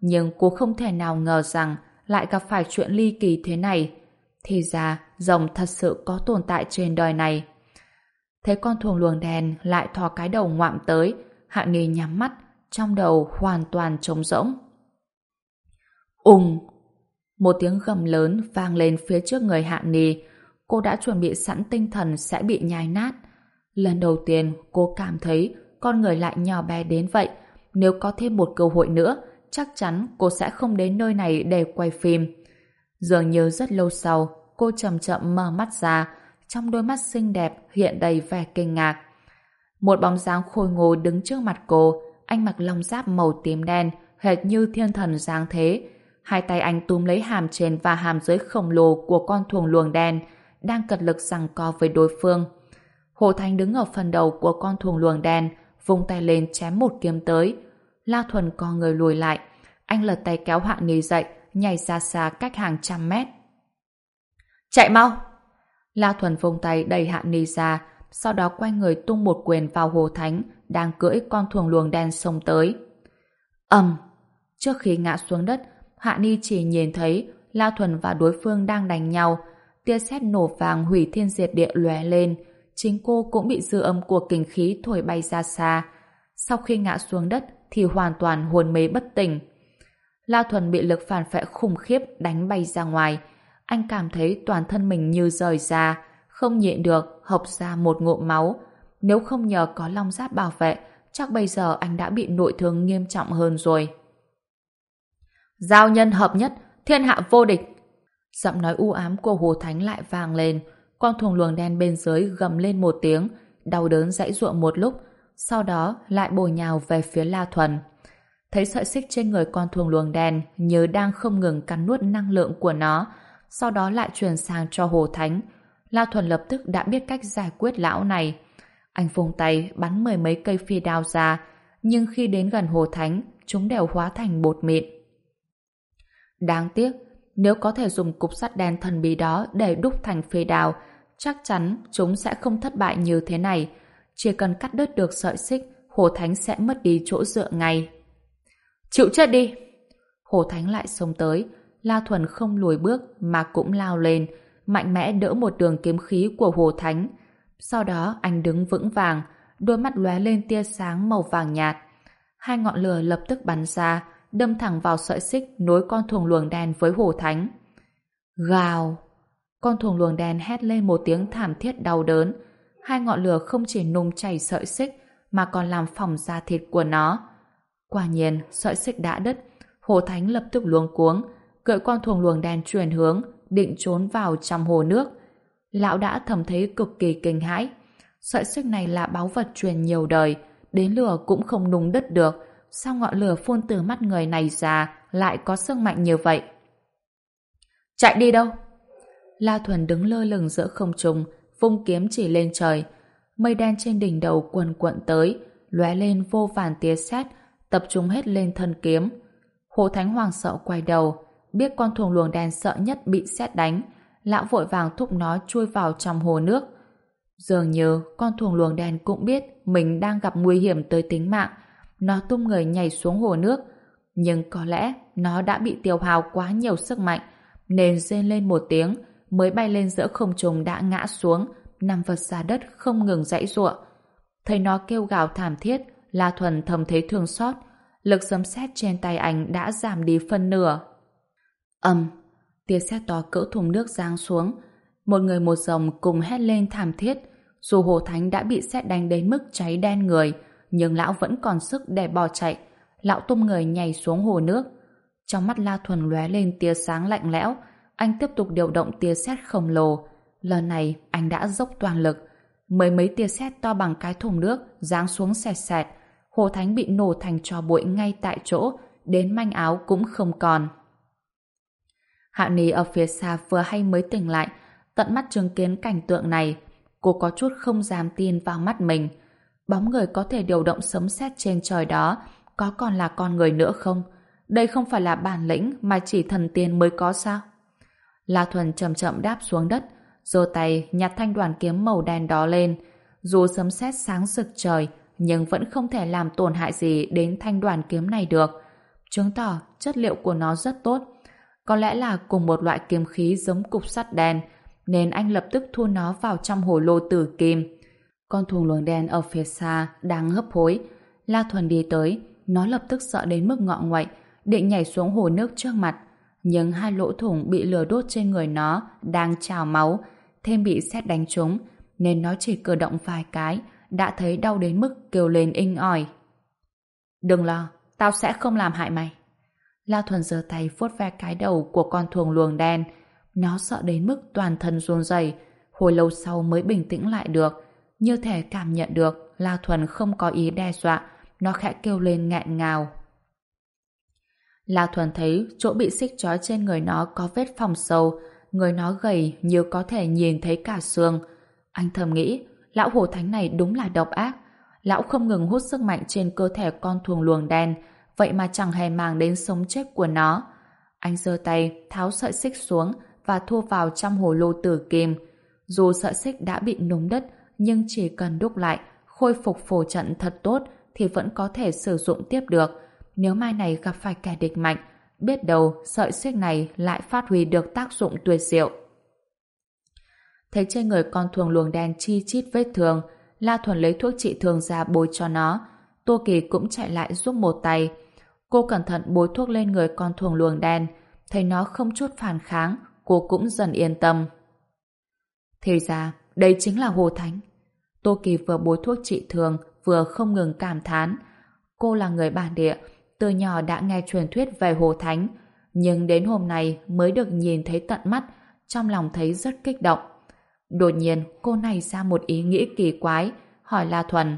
Nhưng cô không thể nào ngờ rằng lại gặp phải chuyện ly kỳ thế này. Thì ra, rồng thật sự có tồn tại trên đời này. Thấy con thuồng luồng đèn lại thò cái đầu ngoạm tới, Hạ Nghi nhắm mắt, trong đầu hoàn toàn trống rỗng. Ùng! Một tiếng gầm lớn vang lên phía trước người Hạ Nghi. Cô đã chuẩn bị sẵn tinh thần sẽ bị nhai nát. Lần đầu tiên cô cảm thấy con người lại nhỏ bé đến vậy. Nếu có thêm một cơ hội nữa, chắc chắn cô sẽ không đến nơi này để quay phim. Dường như rất lâu sau, cô chậm chậm mở mắt ra, trong đôi mắt xinh đẹp hiện đầy vẻ kinh ngạc. Một bóng dáng khôi ngô đứng trước mặt cô, anh mặc lông giáp màu tím đen, hệt như thiên thần dáng thế. Hai tay anh túm lấy hàm trên và hàm dưới khổng lồ của con thuồng luồng đen, đang cật lực giằng co với đối phương. Hồ Thanh đứng ở phần đầu của con thuồng luồng đen, vung tay lên chém một kiếm tới. La Thuần co người lùi lại, anh lật tay kéo Hạ Ni dậy, nhảy ra xa cách hàng trăm mét. Chạy mau! La Thuần vung tay đẩy Hạ Ni ra, sau đó quay người tung một quyền vào Hồ Thánh đang cưỡi con thuồng luồng đen xông tới. ầm! Trước khi ngã xuống đất, Hạ Ni chỉ nhìn thấy La Thuần và đối phương đang đánh nhau. Tia sét nổ vàng hủy thiên diệt địa lóe lên. Chính cô cũng bị dư âm của kinh khí thổi bay ra xa. Sau khi ngã xuống đất thì hoàn toàn hồn mê bất tỉnh. La Thuần bị lực phản phệ khủng khiếp đánh bay ra ngoài. Anh cảm thấy toàn thân mình như rời ra, không nhịn được, hộc ra một ngụm máu. Nếu không nhờ có long giáp bảo vệ, chắc bây giờ anh đã bị nội thương nghiêm trọng hơn rồi. Giao nhân hợp nhất, thiên hạ vô địch. Giọng nói u ám của Hồ Thánh lại vang lên, con thùng luồng đen bên dưới gầm lên một tiếng, đau đớn dãy ruộng một lúc, sau đó lại bồi nhào về phía La Thuần. Thấy sợi xích trên người con thùng luồng đen như đang không ngừng cắn nuốt năng lượng của nó, sau đó lại truyền sang cho Hồ Thánh. La Thuần lập tức đã biết cách giải quyết lão này. Anh vùng tay bắn mười mấy cây phi đao ra, nhưng khi đến gần Hồ Thánh, chúng đều hóa thành bột mịn. Đáng tiếc, nếu có thể dùng cục sắt đen thần bí đó để đúc thành phi đao, chắc chắn chúng sẽ không thất bại như thế này. Chỉ cần cắt đứt được sợi xích, Hồ Thánh sẽ mất đi chỗ dựa ngay. Chịu chết đi! Hồ Thánh lại xông tới, La Thuần không lùi bước mà cũng lao lên, mạnh mẽ đỡ một đường kiếm khí của Hồ Thánh. Sau đó anh đứng vững vàng, đôi mắt lóe lên tia sáng màu vàng nhạt. Hai ngọn lửa lập tức bắn ra, đâm thẳng vào sợi xích nối con thuồng luồng đen với Hồ Thánh. Gào! Con thuồng luồng đen hét lên một tiếng thảm thiết đau đớn. Hai ngọn lửa không chỉ nung chảy sợi xích mà còn làm phỏng da thịt của nó. Quả nhiên, sợi xích đã đứt. Hồ Thánh lập tức luống cuống, gợi con thuồng luồng đen chuyển hướng, định trốn vào trong hồ nước. Lão đã thầm thấy cực kỳ kinh hãi. Sợi xích này là báu vật truyền nhiều đời, đến lửa cũng không nung đứt được. Sao ngọn lửa phun từ mắt người này ra lại có sức mạnh như vậy? Chạy đi đâu? La Thuần đứng lơ lửng giữa không trung, vung kiếm chỉ lên trời. Mây đen trên đỉnh đầu quần quận tới, lóe lên vô vàn tia sét, tập trung hết lên thân kiếm. Hồ Thánh Hoàng sợ quay đầu, biết con thùng luồng đen sợ nhất bị xét đánh, lão vội vàng thúc nó chui vào trong hồ nước. Dường như con thùng luồng đen cũng biết mình đang gặp nguy hiểm tới tính mạng, nó tung người nhảy xuống hồ nước, nhưng có lẽ nó đã bị tiêu hao quá nhiều sức mạnh, nên rên lên một tiếng, mới bay lên giữa không trung đã ngã xuống, nằm vật ra đất không ngừng dãy giụa. Thấy nó kêu gào thảm thiết, La Thuần thầm thấy thương xót, lực sấm sét trên tay anh đã giảm đi phân nửa. Ầm, tia sét to cỡ thùng nước giáng xuống, một người một dòng cùng hét lên thảm thiết. Dù Hồ Thánh đã bị sét đánh đến mức cháy đen người, nhưng lão vẫn còn sức để bỏ chạy. Lão tung người nhảy xuống hồ nước. Trong mắt La Thuần lóe lên tia sáng lạnh lẽo, anh tiếp tục điều động tia sét khổng lồ. Lần này anh đã dốc toàn lực. Mấy mấy tia sét to bằng cái thùng nước giáng xuống sẹt sẹt. Hồ Thánh bị nổ thành trò bụi ngay tại chỗ, đến manh áo cũng không còn. Hạ Ni ở phía xa vừa hay mới tỉnh lại, tận mắt chứng kiến cảnh tượng này. Cô có chút không dám tin vào mắt mình. Bóng người có thể điều động sấm sét trên trời đó, có còn là con người nữa không? Đây không phải là bản lĩnh mà chỉ thần tiên mới có sao? La Thuần chậm chậm đáp xuống đất, giơ tay nhặt thanh đoàn kiếm màu đen đó lên. Dù sấm sét sáng rực trời, nhưng vẫn không thể làm tổn hại gì đến thanh đoàn kiếm này được. Chứng tỏ chất liệu của nó rất tốt. Có lẽ là cùng một loại kiếm khí giống cục sắt đen, nên anh lập tức thu nó vào trong hồ lô tử kim. Con thùng luồng đen ở phía xa đang hấp hối. La Thuần đi tới, nó lập tức sợ đến mức ngọ ngoại, định nhảy xuống hồ nước trước mặt nhưng hai lỗ thủng bị lửa đốt trên người nó đang trào máu, thêm bị xét đánh trúng, nên nó chỉ cử động vài cái, đã thấy đau đến mức kêu lên inh ỏi. Đừng lo, tao sẽ không làm hại mày. La Thuần giơ tay vuốt ve cái đầu của con thuồng luồng đen. Nó sợ đến mức toàn thân run rẩy, hồi lâu sau mới bình tĩnh lại được. Như thể cảm nhận được La Thuần không có ý đe dọa, nó khẽ kêu lên nghẹn ngào. La Thuần thấy chỗ bị xích trói trên người nó có vết phòng sâu, người nó gầy như có thể nhìn thấy cả xương. Anh thầm nghĩ, lão hồ thánh này đúng là độc ác. Lão không ngừng hút sức mạnh trên cơ thể con thuồng luồng đen, vậy mà chẳng hề màng đến sống chết của nó. Anh giơ tay, tháo sợi xích xuống và thu vào trong hồ lô tử kim. Dù sợi xích đã bị núng đất, nhưng chỉ cần đúc lại, khôi phục phổ trận thật tốt thì vẫn có thể sử dụng tiếp được nếu mai này gặp phải kẻ địch mạnh, biết đâu sợi xích này lại phát huy được tác dụng tuyệt diệu. Thấy trên người con thuồng luồng đen chi chít vết thương, La Thuần lấy thuốc trị thương ra bôi cho nó. Tô Kỳ cũng chạy lại giúp một tay. Cô cẩn thận bôi thuốc lên người con thuồng luồng đen, thấy nó không chút phản kháng, cô cũng dần yên tâm. Thì ra, đây chính là Hồ Thánh. Tô Kỳ vừa bôi thuốc trị thường, vừa không ngừng cảm thán. Cô là người bản địa, từ nhỏ đã nghe truyền thuyết về Hồ Thánh, nhưng đến hôm nay mới được nhìn thấy tận mắt, trong lòng thấy rất kích động. Đột nhiên, cô này ra một ý nghĩ kỳ quái, hỏi La Thuần.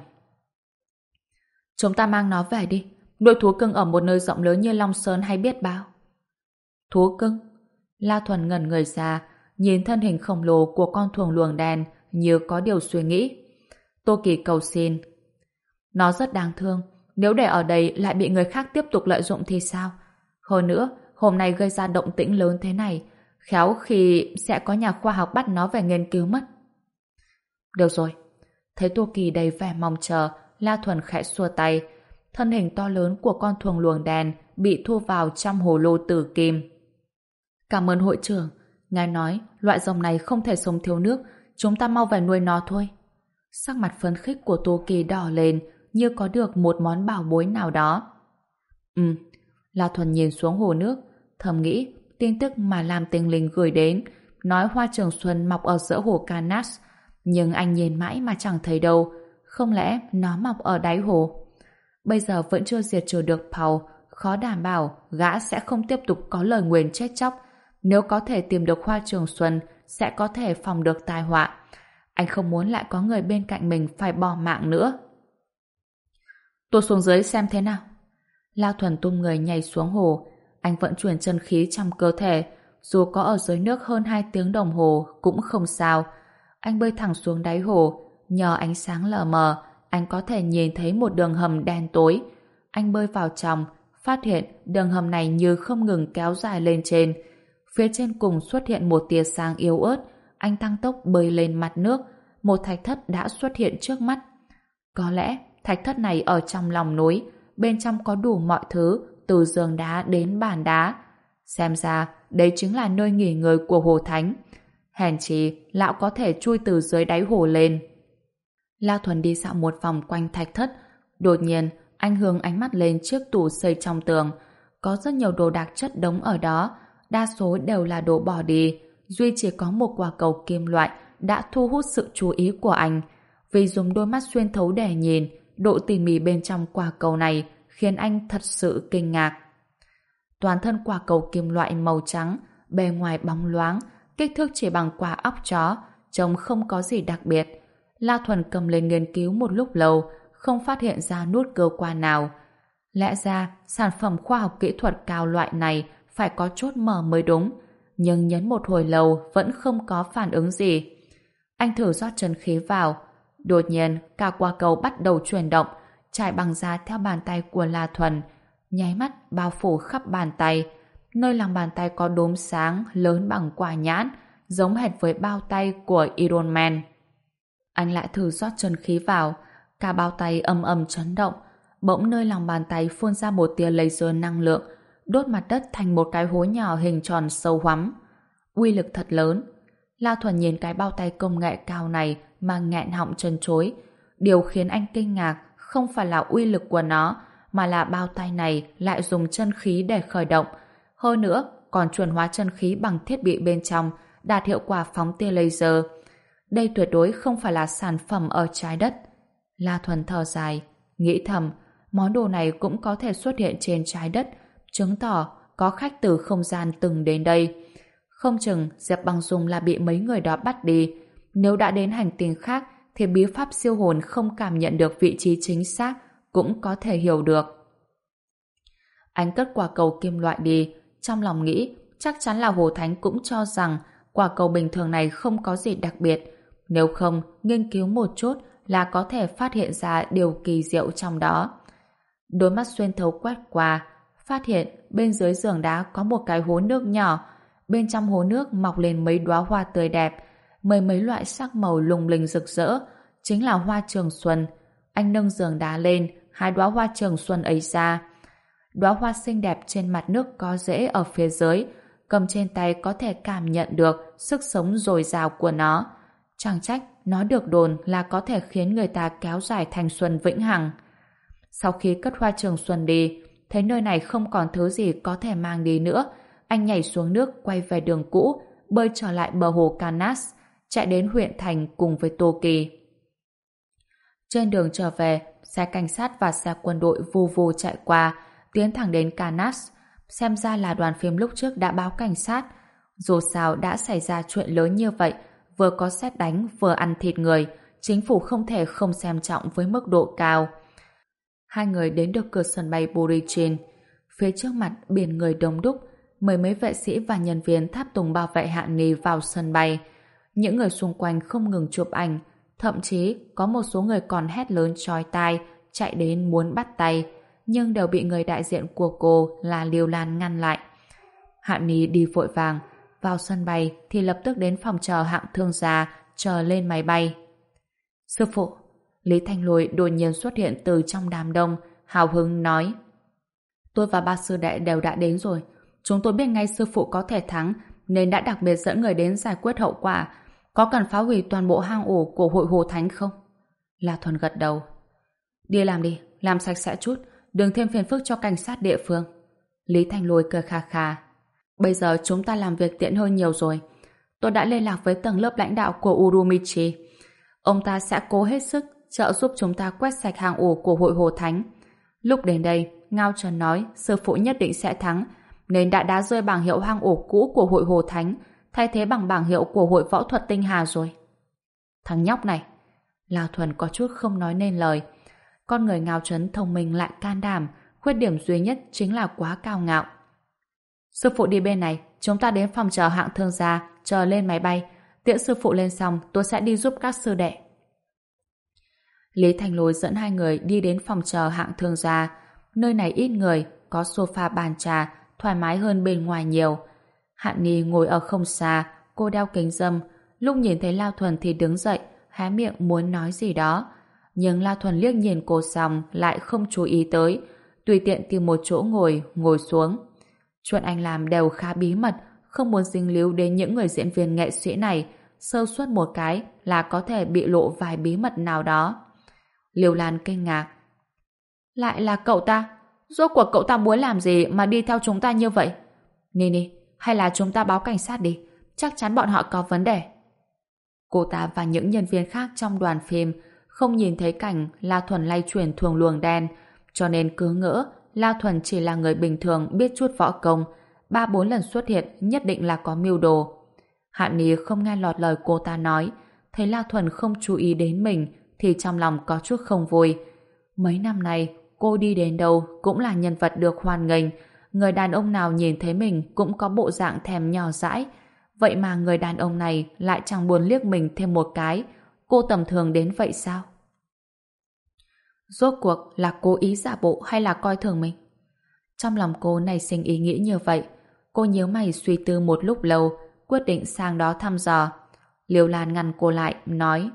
Chúng ta mang nó về đi, nuôi thú cưng ở một nơi rộng lớn như Long Sơn hay biết bao. Thú cưng? La Thuần ngẩn người ra, nhìn thân hình khổng lồ của con thuồng luồng đen như có điều suy nghĩ. Tô Kỳ cầu xin. Nó rất đáng thương, nếu để ở đây lại bị người khác tiếp tục lợi dụng thì sao? Hơn nữa, hôm nay gây ra động tĩnh lớn thế này, khéo khi sẽ có nhà khoa học bắt nó về nghiên cứu mất. Được rồi. Thấy Tô Kỳ đầy vẻ mong chờ, La Thuần khẽ xua tay. Thân hình to lớn của con thuồng luồng đèn bị thu vào trong hồ lô tử kim. Cảm ơn hội trưởng. Ngài nói, loại rồng này không thể sống thiếu nước, chúng ta mau về nuôi nó thôi. Sắc mặt phấn khích của Tô Kỳ đỏ lên, như có được một món bảo bối nào đó. Ừ, La Thuần nhìn xuống hồ nước, thầm nghĩ tin tức mà làm tình linh gửi đến, nói hoa trường xuân mọc ở giữa hồ Canas, nhưng anh nhìn mãi mà chẳng thấy đâu, không lẽ nó mọc ở đáy hồ? Bây giờ vẫn chưa diệt trừ được Paul, khó đảm bảo gã sẽ không tiếp tục có lời nguyền chết chóc. Nếu có thể tìm được hoa trường xuân, sẽ có thể phòng được tai họa. Anh không muốn lại có người bên cạnh mình phải bỏ mạng nữa. Tôi xuống dưới xem thế nào. Lao Thuần tung người nhảy xuống hồ. Anh vẫn chuyển chân khí trong cơ thể. Dù có ở dưới nước hơn 2 tiếng đồng hồ cũng không sao. Anh bơi thẳng xuống đáy hồ. Nhờ ánh sáng lờ mờ, anh có thể nhìn thấy một đường hầm đen tối. Anh bơi vào trong, phát hiện đường hầm này như không ngừng kéo dài lên trên. Phía trên cùng xuất hiện một tia sáng yếu ớt, anh tăng tốc bơi lên mặt nước, một thạch thất đã xuất hiện trước mắt. Có lẽ thạch thất này ở trong lòng núi, bên trong có đủ mọi thứ, từ giường đá đến bàn đá. Xem ra, đấy chính là nơi nghỉ ngơi của Hồ Thánh. Hèn chi, lão có thể chui từ dưới đáy hồ lên. La Thuần đi dạo một vòng quanh thạch thất. Đột nhiên, anh hướng ánh mắt lên chiếc tủ xây trong tường. Có rất nhiều đồ đạc chất đống ở đó, đa số đều là đồ bỏ đi. Duy chỉ có một quả cầu kim loại đã thu hút sự chú ý của anh. Vì dùng đôi mắt xuyên thấu để nhìn, độ tỉ mỉ bên trong quả cầu này khiến anh thật sự kinh ngạc. Toàn thân quả cầu kim loại màu trắng, bề ngoài bóng loáng, kích thước chỉ bằng quả óc chó, trông không có gì đặc biệt. La Thuần cầm lên nghiên cứu một lúc lâu, không phát hiện ra nút cơ quan nào. Lẽ ra, sản phẩm khoa học kỹ thuật cao loại này phải có chốt mở mới đúng, nhưng nhấn một hồi lâu vẫn không có phản ứng gì. Anh thử rót chân khí vào. Đột nhiên, cả quả cầu bắt đầu chuyển động, trải bằng ra theo bàn tay của La Thuần, nháy mắt bao phủ khắp bàn tay. Nơi lòng bàn tay có đốm sáng lớn bằng quả nhãn, giống hệt với bao tay của Iron Man. Anh lại thử rót chân khí vào, cả bao tay âm ầm chấn động, bỗng nơi lòng bàn tay phun ra một tia laser năng lượng, đốt mặt đất thành một cái hố nhỏ hình tròn sâu hoắm. Uy lực thật lớn. La Thuần nhìn cái bao tay công nghệ cao này mà nghẹn họng chân chối. Điều khiến anh kinh ngạc không phải là uy lực của nó, mà là bao tay này lại dùng chân khí để khởi động. Hơn nữa, còn chuẩn hóa chân khí bằng thiết bị bên trong, đạt hiệu quả phóng tia laser. Đây tuyệt đối không phải là sản phẩm ở trái đất. La Thuần thở dài, nghĩ thầm, món đồ này cũng có thể xuất hiện trên trái đất, chứng tỏ có khách từ không gian từng đến đây. Không chừng Diệp Băng Dung là bị mấy người đó bắt đi. Nếu đã đến hành tinh khác, thì bí pháp siêu hồn không cảm nhận được vị trí chính xác, cũng có thể hiểu được. Anh cất quả cầu kim loại đi, trong lòng nghĩ chắc chắn là Hồ Thánh cũng cho rằng quả cầu bình thường này không có gì đặc biệt. Nếu không, nghiên cứu một chút là có thể phát hiện ra điều kỳ diệu trong đó. Đôi mắt xuyên thấu quét qua, phát hiện bên dưới giường đá có một cái hố nước nhỏ. Bên trong hố nước mọc lên mấy đóa hoa tươi đẹp, mấy mấy loại sắc màu lung linh rực rỡ, chính là hoa trường xuân. Anh nâng giường đá lên, hai đóa hoa trường xuân ấy ra. Đóa hoa xinh đẹp trên mặt nước có rễ ở phía dưới, cầm trên tay có thể cảm nhận được sức sống dồi dào của nó. Chẳng trách nó được đồn là có thể khiến người ta kéo dài thanh xuân vĩnh hằng. Sau khi cất hoa trường xuân đi, thấy nơi này không còn thứ gì có thể mang đi nữa, anh nhảy xuống nước quay về đường cũ, bơi trở lại bờ hồ Canas, chạy đến huyện thành cùng với Tô Kỳ. Trên đường trở về, xe cảnh sát và xe quân đội vù vù chạy qua, tiến thẳng đến Canas. Xem ra là đoàn phim lúc trước đã báo cảnh sát. Dù sao đã xảy ra chuyện lớn như vậy, vừa có xét đánh vừa ăn thịt người, chính phủ không thể không xem trọng với mức độ cao. Hai người đến được cửa sân bay Burichin. Phía trước mặt biển người đông đúc, mười mấy vệ sĩ và nhân viên tháp tùng bảo vệ hạ ni vào sân bay. Những người xung quanh không ngừng chụp ảnh, thậm chí có một số người còn hét lớn chói tai, chạy đến muốn bắt tay, nhưng đều bị người đại diện của cô là Liêu Lan ngăn lại. Hạ Ni đi vội vàng, vào sân bay thì lập tức đến phòng chờ hạng thương gia, chờ lên máy bay. Sư phụ, Lý Thanh Lôi đột nhiên xuất hiện từ trong đám đông, hào hứng nói. Tôi và ba sư đệ đều đã đến rồi. Chúng tôi biết ngay sư phụ có thể thắng, nên đã đặc biệt dẫn người đến giải quyết hậu quả. Có cần phá hủy toàn bộ hang ổ của hội Hồ Thánh không? La Thuần gật đầu. Đi làm đi, làm sạch sẽ chút, đừng thêm phiền phức cho cảnh sát địa phương. Lý Thanh Lôi cười kha kha. Bây giờ chúng ta làm việc tiện hơn nhiều rồi. Tôi đã liên lạc với tầng lớp lãnh đạo của Urumichi. Ông ta sẽ cố hết sức trợ giúp chúng ta quét sạch hàng ổ của hội Hồ Thánh. Lúc đến đây, Ngao Trần nói sư phụ nhất định sẽ thắng, nên đã đá rơi bảng hiệu hang ổ cũ của hội Hồ Thánh, thay thế bằng bảng hiệu của hội võ thuật tinh hà rồi. Thằng nhóc này, Lao Thuần có chút không nói nên lời. Con người Ngao Trấn thông minh lại can đảm, khuyết điểm duy nhất chính là quá cao ngạo. Sư phụ đi bên này, chúng ta đến phòng chờ hạng thương gia, chờ lên máy bay. Tiễn sư phụ lên xong, tôi sẽ đi giúp các sư đệ. Lý Thành Lôi dẫn hai người đi đến phòng chờ hạng thương gia. Nơi này ít người, có sofa bàn trà, thoải mái hơn bên ngoài nhiều. Hạn Ni ngồi ở không xa, cô đeo kính dâm. Lúc nhìn thấy Lao Thuần thì đứng dậy, há miệng muốn nói gì đó. Nhưng Lao Thuần liếc nhìn cô xong lại không chú ý tới. Tùy tiện tìm một chỗ ngồi, ngồi xuống. Chuyện anh làm đều khá bí mật, không muốn dính líu đến những người diễn viên nghệ sĩ này. Sơ suất một cái là có thể bị lộ vài bí mật nào đó. Liêu Lan kinh ngạc. Lại là cậu ta? Rốt cuộc cậu ta muốn làm gì mà đi theo chúng ta như vậy? Nini, hay là chúng ta báo cảnh sát đi? Chắc chắn bọn họ có vấn đề. Cô ta và những nhân viên khác trong đoàn phim không nhìn thấy cảnh La Thuần lay chuyển thường luồng đen, cho nên cứ ngỡ La Thuần chỉ là người bình thường biết chút võ công, ba bốn lần xuất hiện nhất định là có mưu đồ. Hạ Ni không nghe lọt lời cô ta nói, thấy La Thuần không chú ý đến mình thì trong lòng có chút không vui. Mấy năm nay cô đi đến đâu cũng là nhân vật được hoan nghênh, người đàn ông nào nhìn thấy mình cũng có bộ dạng thèm nhỏ dãi. Vậy mà người đàn ông này lại chẳng buồn liếc mình thêm một cái. Cô tầm thường đến vậy sao? Rốt cuộc là cố ý giả bộ hay là coi thường mình? Trong lòng cô nảy sinh ý nghĩ như vậy. Cô nhớ mày suy tư một lúc lâu, quyết định sang đó thăm dò. Liêu Lan ngăn cô lại, nói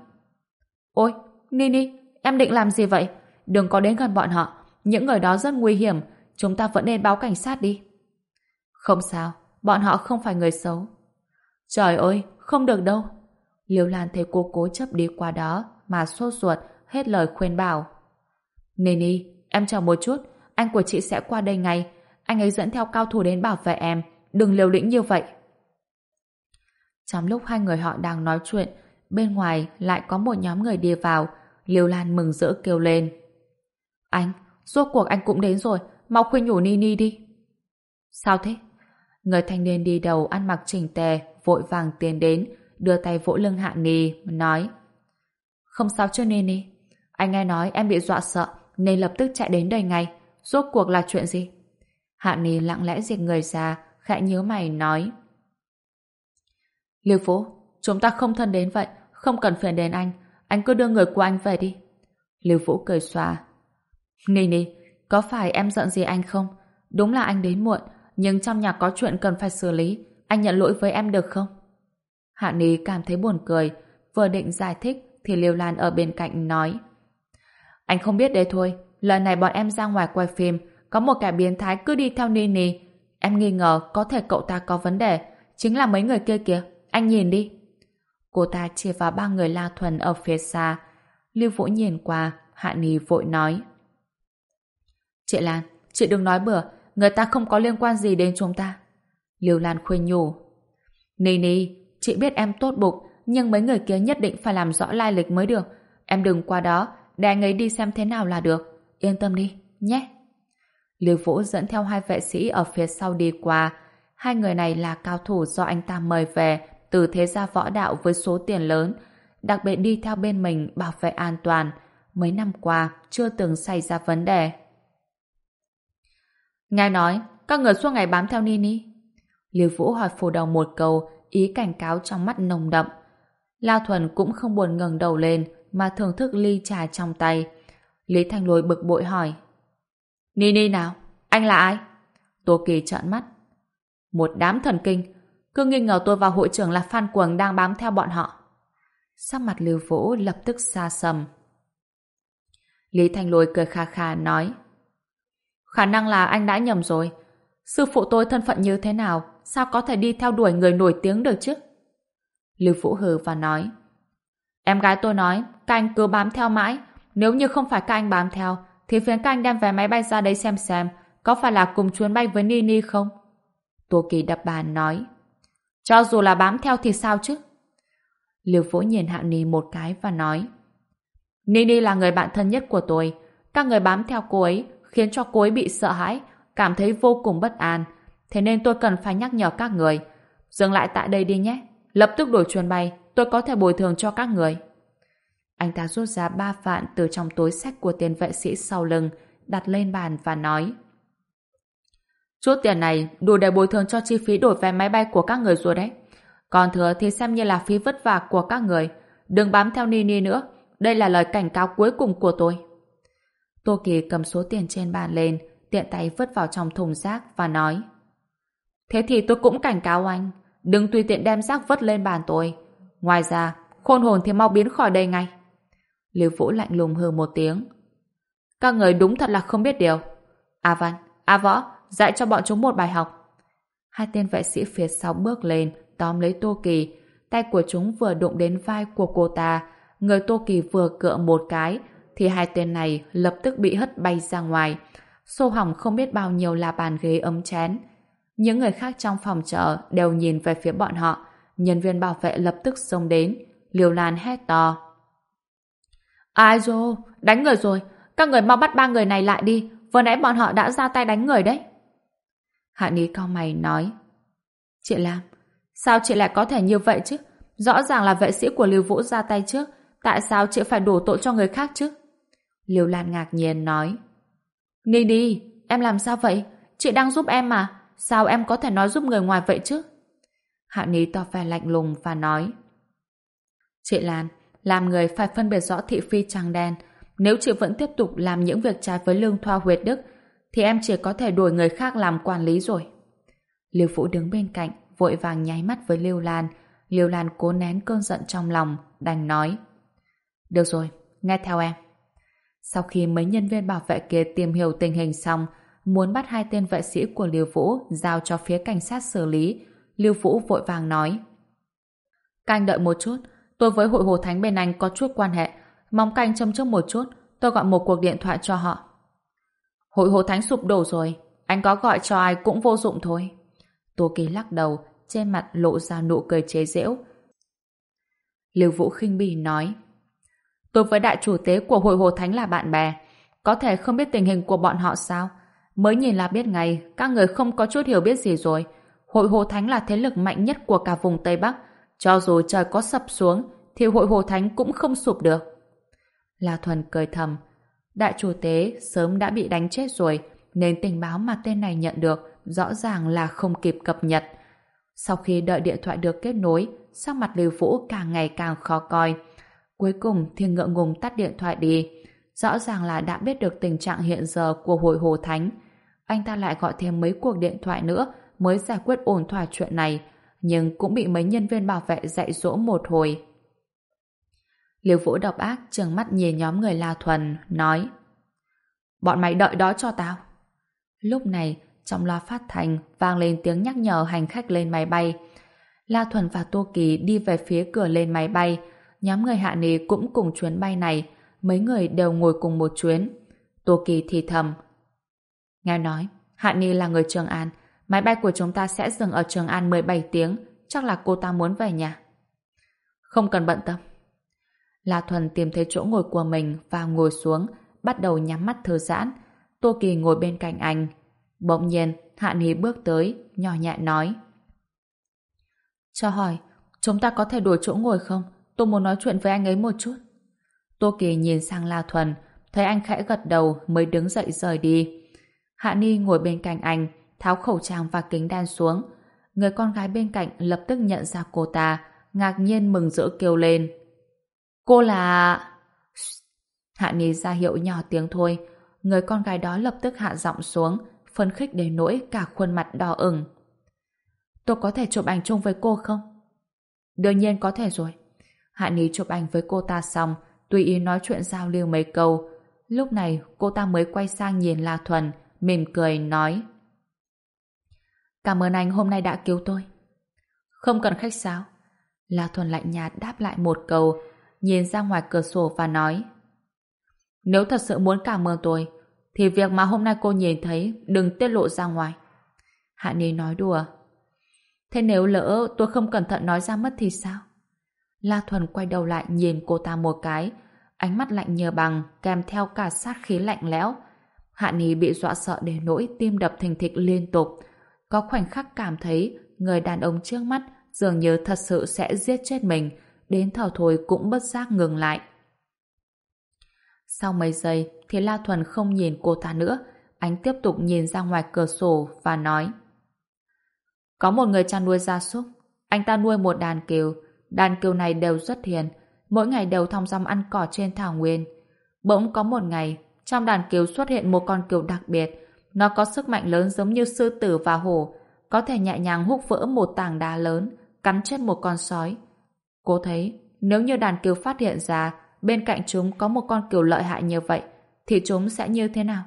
Ôi, Nini, em định làm gì vậy? Đừng có đến gần bọn họ. Những người đó rất nguy hiểm. Chúng ta vẫn nên báo cảnh sát đi. Không sao, bọn họ không phải người xấu. Trời ơi, không được đâu. Liêu Lan thấy cô cố chấp đi qua đó mà sốt ruột, hết lời khuyên bảo. Nini, em chờ một chút, anh của chị sẽ qua đây ngay. Anh ấy dẫn theo cao thủ đến bảo vệ em. Đừng liều lĩnh như vậy. Trong lúc hai người họ đang nói chuyện, bên ngoài lại có một nhóm người đi vào. Liêu Lan mừng rỡ kêu lên. Anh, rốt cuộc anh cũng đến rồi, mau khuyên nhủ Nini đi. Sao thế? Người thanh niên đi đầu ăn mặc chỉnh tề, vội vàng tiến đến, đưa tay vỗ lưng Hạ Ni, nói Không sao chứ Nini, anh nghe nói em bị dọa sợ, nên lập tức chạy đến đây ngay. Rốt cuộc là chuyện gì? Hạ Ni lặng lẽ diệt người ra, khẽ nhớ mày nói Liêu Phú, chúng ta không thân đến vậy, không cần phiền đến anh, anh cứ đưa người của anh về đi. Liêu Vũ cười xòa. Nini, có phải em giận gì anh không? Đúng là anh đến muộn, nhưng trong nhà có chuyện cần phải xử lý, anh nhận lỗi với em được không? Hạ Ni cảm thấy buồn cười, vừa định giải thích thì Liêu Lan ở bên cạnh nói anh không biết đấy thôi, lần này bọn em ra ngoài quay phim, có một kẻ biến thái cứ đi theo Nini. Em nghi ngờ có thể cậu ta có vấn đề, chính là mấy người kia kìa, anh nhìn đi. Cô ta chia vào ba người La Thuần ở phía xa. Lưu Vũ nhìn qua, Hạ Nì vội nói Chị Lan, chị đừng nói bừa, người ta không có liên quan gì đến chúng ta. Lưu Lan khuyên nhủ. Nini, chị biết em tốt bụng, nhưng mấy người kia nhất định phải làm rõ lai lịch mới được. Em đừng qua đó, để anh ấy đi xem thế nào là được. Yên tâm đi, nhé. Lưu Vũ dẫn theo hai vệ sĩ ở phía sau đi qua. Hai người này là cao thủ do anh ta mời về từ thế gia võ đạo với số tiền lớn, đặc biệt đi theo bên mình bảo vệ an toàn. Mấy năm qua chưa từng xảy ra vấn đề. Ngài nói, các người suốt ngày bám theo Nini. Lưu Vũ hỏi phù đầu một câu, ý cảnh cáo trong mắt nồng đậm. La Thuần cũng không buồn ngẩng đầu lên, mà thưởng thức ly trà trong tay. Lý Thanh Lôi bực bội hỏi. Nini nào? Anh là ai? Tô Kỳ trợn mắt. Một đám thần kinh, cứ nghi ngờ tôi và hội trưởng là Phan Cuồng đang bám theo bọn họ. Sắc mặt Lưu Vũ lập tức xa sầm. Lý Thanh Lôi cười kha kha nói Khả năng là anh đã nhầm rồi. Sư phụ tôi thân phận như thế nào, sao có thể đi theo đuổi người nổi tiếng được chứ? Lưu Vũ hừ và nói Em gái tôi nói, các anh cứ bám theo mãi. Nếu như không phải các anh bám theo, thì phiền các anh đem vé máy bay ra đây xem xem, có phải là cùng chuyến bay với Nini không? Tô Kỳ đập bàn nói Cho dù là bám theo thì sao chứ? Liều Phổ nhìn Hạ Ni một cái và nói Nini là người bạn thân nhất của tôi. Các người bám theo cô ấy khiến cho cô ấy bị sợ hãi, cảm thấy vô cùng bất an. Thế nên tôi cần phải nhắc nhở các người. Dừng lại tại đây đi nhé. Lập tức đổi chuyến bay, tôi có thể bồi thường cho các người. Anh ta rút ra ba vạn từ trong túi sách của tiền vệ sĩ sau lưng, đặt lên bàn và nói Chút tiền này đủ để bồi thường cho chi phí đổi vé máy bay của các người rồi đấy. Còn thừa thì xem như là phí vất vả của các người. Đừng bám theo Nini nữa. đây là lời cảnh cáo cuối cùng của tôi. Tô Kỳ cầm số tiền trên bàn lên, tiện tay vứt vào trong thùng rác và nói Thế thì tôi cũng cảnh cáo anh, đừng tùy tiện đem rác vứt lên bàn tôi. Ngoài ra, khôn hồn thì mau biến khỏi đây ngay. Lưu Vũ lạnh lùng hừ một tiếng. Các người đúng thật là không biết điều. A Văn, A Võ, dạy cho bọn chúng một bài học. Hai tên vệ sĩ phía sau bước lên, tóm lấy Tô Kỳ. Tay của chúng vừa đụng đến vai của cô ta. Người Tô Kỳ vừa cựa một cái, thì hai tên này lập tức bị hất bay ra ngoài. Xô hỏng không biết bao nhiêu là bàn ghế ấm chén. Những người khác trong phòng chợ đều nhìn về phía bọn họ. Nhân viên bảo vệ lập tức xông đến. Liều Lan hét to. Ai dô, đánh người rồi. Các người mau bắt ba người này lại đi. Vừa nãy bọn họ đã ra tay đánh người đấy. Hạ Ní cao mày nói. Chị Lam, sao chị lại có thể như vậy chứ? Rõ ràng là vệ sĩ của Lưu Vũ ra tay trước. Tại sao chị phải đổ tội cho người khác chứ? Liều Lan ngạc nhiên nói. Ni đi, em làm sao vậy? Chị đang giúp em mà. Sao em có thể nói giúp người ngoài vậy chứ? Hạ Ní to vẻ lạnh lùng và nói. Chị Lan, làm người phải phân biệt rõ thị phi trắng đen. Nếu chị vẫn tiếp tục làm những việc trái với lương thoa huyệt đức, thì em chỉ có thể đuổi người khác làm quản lý rồi. Liêu Vũ đứng bên cạnh, vội vàng nháy mắt với Liêu Lan. Liêu Lan cố nén cơn giận trong lòng, đành nói. Được rồi, nghe theo em. Sau khi mấy nhân viên bảo vệ kia tìm hiểu tình hình xong, muốn bắt hai tên vệ sĩ của Liêu Vũ giao cho phía cảnh sát xử lý, Lưu Vũ vội vàng nói. Canh đợi một chút, tôi với hội hồ thánh bên anh có chút quan hệ, mong canh châm trước một chút, tôi gọi một cuộc điện thoại cho họ. Hội hồ thánh sụp đổ rồi, anh có gọi cho ai cũng vô dụng thôi. Tô Kỳ lắc đầu, trên mặt lộ ra nụ cười chế giễu. Lưu Vũ khinh bỉ nói Tôi với đại chủ tế của hội hồ thánh là bạn bè. Có thể không biết tình hình của bọn họ sao? Mới nhìn là biết ngay, các người không có chút hiểu biết gì rồi. Hội hồ thánh là thế lực mạnh nhất của cả vùng Tây Bắc. Cho dù trời có sập xuống, thì hội hồ thánh cũng không sụp được. La Thuần cười thầm. Đại chủ tế sớm đã bị đánh chết rồi, nên tình báo mà tên này nhận được rõ ràng là không kịp cập nhật. Sau khi đợi điện thoại được kết nối, sắc mặt Lưu Vũ càng ngày càng khó coi. Cuối cùng thì ngựa ngùng tắt điện thoại đi. Rõ ràng là đã biết được tình trạng hiện giờ của hội hồ thánh. Anh ta lại gọi thêm mấy cuộc điện thoại nữa mới giải quyết ổn thỏa chuyện này, nhưng cũng bị mấy nhân viên bảo vệ dạy dỗ một hồi. Liêu Vũ độc ác trừng mắt nhìn nhóm người La Thuần, nói Bọn mày đợi đó cho tao. Lúc này, trong loa phát thanh vang lên tiếng nhắc nhở hành khách lên máy bay. La Thuần và Tô Kỳ đi về phía cửa lên máy bay, nhóm người hạ nì cũng cùng chuyến bay này, mấy người đều ngồi cùng một chuyến. Tô Kỳ thì thầm. Nghe nói, Hạ Ni là người Trường An, máy bay của chúng ta sẽ dừng ở Trường An 17 tiếng, chắc là cô ta muốn về nhà. Không cần bận tâm. La Thuần tìm thấy chỗ ngồi của mình và ngồi xuống, bắt đầu nhắm mắt thư giãn. Tô Kỳ ngồi bên cạnh anh. Bỗng nhiên, Hạ Hí bước tới, nhỏ nhẹ nói. Cho hỏi, chúng ta có thể đổi chỗ ngồi không? Tôi muốn nói chuyện với anh ấy một chút. Tô Kỳ nhìn sang La Thuần, thấy anh khẽ gật đầu mới đứng dậy rời đi. Hạ Ni ngồi bên cạnh anh, tháo khẩu trang và kính đen xuống. Người con gái bên cạnh lập tức nhận ra cô ta, ngạc nhiên mừng rỡ kêu lên. Cô là... Hạ Ni ra hiệu nhỏ tiếng thôi. Người con gái đó lập tức hạ giọng xuống, phấn khích đến nỗi cả khuôn mặt đỏ ửng. Tôi có thể chụp ảnh chung với cô không? Đương nhiên có thể rồi. Hạ Ni chụp ảnh với cô ta xong, tùy ý nói chuyện giao lưu mấy câu. Lúc này cô ta mới quay sang nhìn La Thuần, mỉm cười nói Cảm ơn anh hôm nay đã cứu tôi. Không cần khách sáo. La Thuần lạnh nhạt đáp lại một câu, nhìn ra ngoài cửa sổ và nói Nếu thật sự muốn cảm ơn tôi, thì việc mà hôm nay cô nhìn thấy đừng tiết lộ ra ngoài. Hạ Ni nói đùa. Thế nếu lỡ tôi không cẩn thận nói ra mất thì sao? La Thuần quay đầu lại nhìn cô ta một cái, ánh mắt lạnh nhờ bằng kèm theo cả sát khí lạnh lẽo. Hạ Ni bị dọa sợ đến nỗi tim đập thình thịch liên tục. Có khoảnh khắc cảm thấy người đàn ông trước mắt dường như thật sự sẽ giết chết mình, đến thở thôi cũng bất giác ngừng lại. Sau mấy giây thì La Thuần không nhìn cô ta nữa, anh tiếp tục nhìn ra ngoài cửa sổ và nói Có một người chăn nuôi gia súc, anh ta nuôi một đàn kiều, đàn kiều này đều rất hiền, mỗi ngày đều thong dong ăn cỏ trên thảo nguyên. Bỗng có một ngày, trong đàn kiều xuất hiện một con kiều đặc biệt. Nó có sức mạnh lớn giống như sư tử và hổ, có thể nhẹ nhàng hút vỡ một tảng đá lớn, cắn chết một con sói. Cô thấy, nếu như đàn kiều phát hiện ra bên cạnh chúng có một con kiều lợi hại như vậy, thì chúng sẽ như thế nào?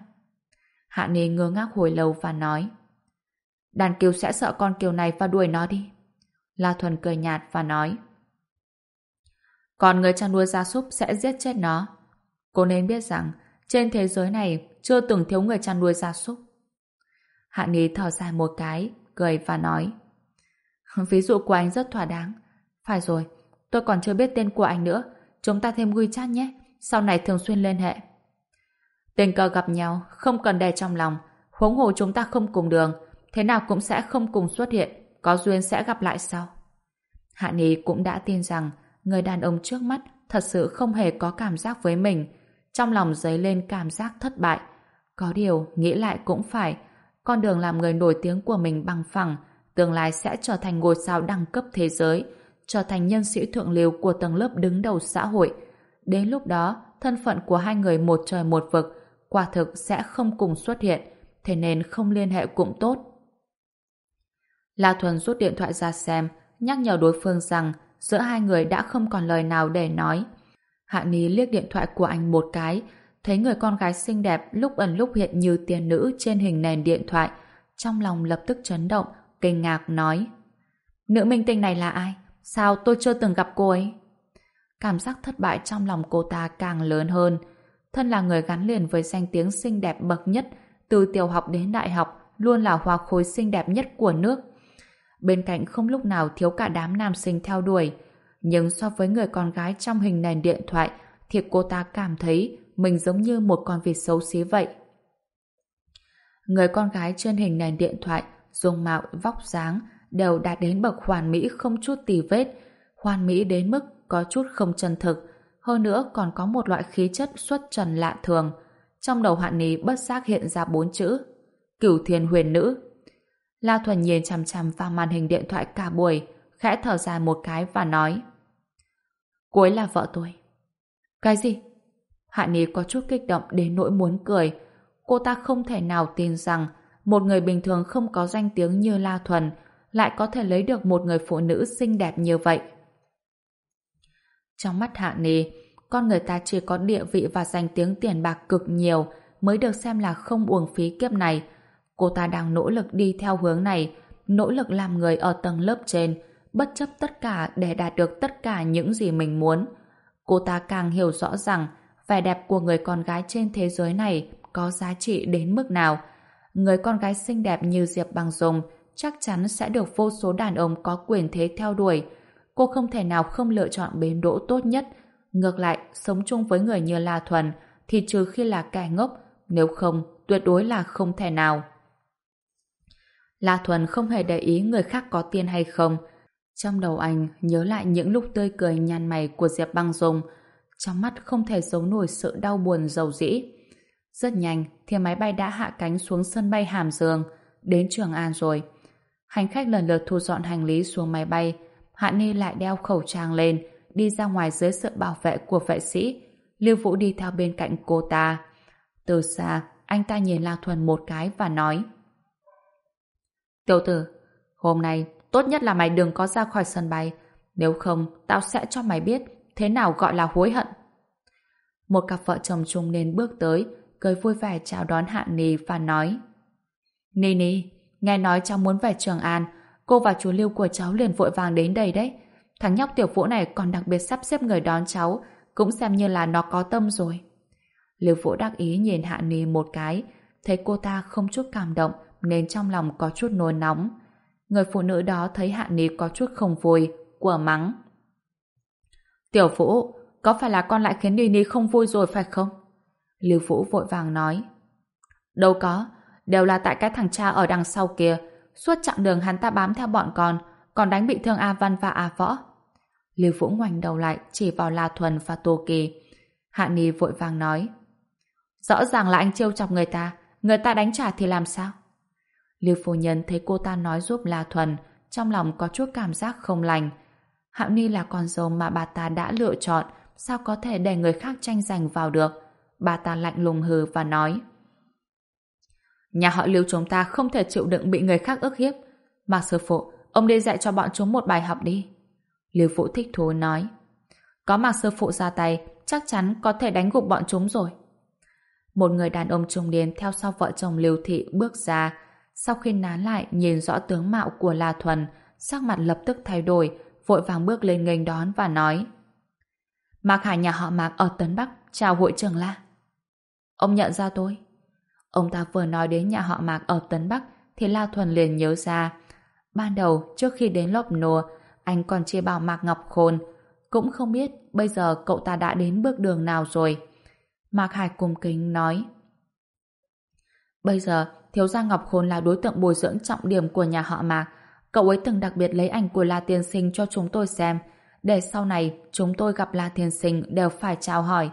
Hạ Ni ngơ ngác hồi lâu và nói Đàn kiều sẽ sợ con kiều này và đuổi nó đi. La Thuần cười nhạt và nói Còn người chăn nuôi gia súc sẽ giết chết nó. Cô nên biết rằng trên thế giới này chưa từng thiếu người chăn nuôi gia súc. Hạ Ni thở dài một cái, cười và nói Ví dụ của anh rất thỏa đáng. Phải rồi, tôi còn chưa biết tên của anh nữa. Chúng ta thêm WeChat nhé. Sau này thường xuyên liên hệ. Tình cờ gặp nhau, không cần đè trong lòng. Huống hồ chúng ta không cùng đường. Thế nào cũng sẽ không cùng xuất hiện. Có duyên sẽ gặp lại sau. Hạ Ni cũng đã tin rằng người đàn ông trước mắt thật sự không hề có cảm giác với mình. Trong lòng dấy lên cảm giác thất bại. Có điều, nghĩ lại cũng phải. Con đường làm người nổi tiếng của mình bằng phẳng, tương lai sẽ trở thành ngôi sao đẳng cấp thế giới, trở thành nhân sĩ thượng lưu của tầng lớp đứng đầu xã hội. Đến lúc đó, thân phận của hai người một trời một vực, quả thực sẽ không cùng xuất hiện, thế nên không liên hệ cũng tốt. La Thuần rút điện thoại ra xem, nhắc nhở đối phương rằng giữa hai người đã không còn lời nào để nói. Hạ ní liếc điện thoại của anh một cái, thấy người con gái xinh đẹp lúc ẩn lúc hiện như tiên nữ trên hình nền điện thoại, trong lòng lập tức chấn động, kinh ngạc nói Nữ minh tinh này là ai? Sao tôi chưa từng gặp cô ấy? Cảm giác thất bại trong lòng cô ta càng lớn hơn. Thân là người gắn liền với danh tiếng xinh đẹp bậc nhất, từ tiểu học đến đại học, luôn là hoa khối xinh đẹp nhất của nước. Bên cạnh không lúc nào thiếu cả đám nam sinh theo đuổi. Nhưng so với người con gái trong hình nền điện thoại, thì cô ta cảm thấy mình giống như một con vịt xấu xí vậy. Người con gái trên hình nền điện thoại, dung mạo, vóc dáng, đều đạt đến bậc hoàn mỹ không chút tì vết, hoàn mỹ đến mức có chút không chân thực, hơn nữa còn có một loại khí chất xuất trần lạ thường. Trong đầu hạn ní bất giác hiện ra bốn chữ Cửu thiên huyền nữ. La Thuần nhìn chằm chằm vào màn hình điện thoại cả buổi, khẽ thở dài một cái và nói cuối là vợ tôi. Cái gì? Hạ Ni có chút kích động đến nỗi muốn cười. Cô ta không thể nào tin rằng một người bình thường không có danh tiếng như La Thuần lại có thể lấy được một người phụ nữ xinh đẹp như vậy. Trong mắt Hạ Ni, con người ta chỉ có địa vị và danh tiếng tiền bạc cực nhiều mới được xem là không uổng phí kiếp này. Cô ta đang nỗ lực đi theo hướng này, nỗ lực làm người ở tầng lớp trên, bất chấp tất cả để đạt được tất cả những gì mình muốn. Cô ta càng hiểu rõ rằng vẻ đẹp của người con gái trên thế giới này có giá trị đến mức nào. Người con gái xinh đẹp như Diệp Bằng Dung chắc chắn sẽ được vô số đàn ông có quyền thế theo đuổi. Cô không thể nào không lựa chọn bến đỗ tốt nhất. Ngược lại, sống chung với người như La Thuần thì trừ khi là kẻ ngốc, nếu không, tuyệt đối là không thể nào. La Thuần không hề để ý người khác có tiền hay không. Trong đầu anh nhớ lại những lúc tươi cười nhăn mày của Diệp Băng Dung, trong mắt không thể giấu nổi sự đau buồn dầu dĩ. Rất nhanh thì máy bay đã hạ cánh xuống sân bay Hàm Dương, đến Trường An rồi. Hành khách lần lượt thu dọn hành lý xuống máy bay. Hạ Ni lại đeo khẩu trang lên, đi ra ngoài dưới sự bảo vệ của vệ sĩ. Lưu Vũ đi theo bên cạnh cô ta. Từ xa, anh ta nhìn La Thuần một cái và nói Tiểu tử, hôm nay tốt nhất là mày đừng có ra khỏi sân bay. Nếu không, tao sẽ cho mày biết thế nào gọi là hối hận. Một cặp vợ chồng trung niên bước tới, cười vui vẻ chào đón Hạ Ni và nói nì nì Nghe nói cháu muốn về Trường An, cô và chú Lưu của cháu liền vội vàng đến đây đấy. Thằng nhóc tiểu vũ này còn đặc biệt sắp xếp người đón cháu, cũng xem như là nó có tâm rồi. Lưu Vũ đắc ý nhìn Hạ Ni một cái, thấy cô ta không chút cảm động nên trong lòng có chút nôn nóng. Người phụ nữ đó thấy Hạ Ni có chút không vui, của mắng. Tiểu Vũ, có phải là con lại khiến Ni Ni không vui rồi phải không? Lưu Vũ vội vàng nói. Đâu có, đều là tại cái thằng cha ở đằng sau kia. Suốt chặng đường hắn ta bám theo bọn con, còn đánh bị thương A Văn và A Võ. Lưu Vũ ngoảnh đầu lại chỉ vào La Thuần và Tô Kỳ. Hạ Ni vội vàng nói Rõ ràng là anh trêu chọc người ta, người ta đánh trả thì làm sao? Lưu Phu Nhân thấy cô ta nói giúp La Thuần, trong lòng có chút cảm giác không lành. Hạo Ni là con dâu mà bà ta đã lựa chọn, sao có thể để người khác tranh giành vào được. Bà ta lạnh lùng hừ và nói. Nhà họ lưu chúng ta không thể chịu đựng bị người khác ức hiếp. Mạc sư phụ, ông đi dạy cho bọn chúng một bài học đi. Lưu Phụ thích thú nói. Có Mạc sư phụ ra tay, chắc chắn có thể đánh gục bọn chúng rồi. Một người đàn ông trung niên theo sau vợ chồng Lưu Thị bước ra. Sau khi nán lại nhìn rõ tướng mạo của La Thuần, sắc mặt lập tức thay đổi, vội vàng bước lên nghênh đón và nói Mạc Hải nhà họ Mạc ở Tấn Bắc chào hội trưởng La. Ông nhận ra tôi. Ông ta vừa nói đến nhà họ Mạc ở Tấn Bắc thì La Thuần liền nhớ ra. Ban đầu, trước khi đến lốp nùa, anh còn chia bảo Mạc Ngọc Khôn. Cũng không biết bây giờ cậu ta đã đến bước đường nào rồi. Mạc Hải cung kính nói. Bây giờ, thiếu gia Ngọc Khôn là đối tượng bồi dưỡng trọng điểm của nhà họ Mạc. Cậu ấy từng đặc biệt lấy ảnh của La Tiên Sinh cho chúng tôi xem, để sau này chúng tôi gặp La Tiên Sinh đều phải chào hỏi.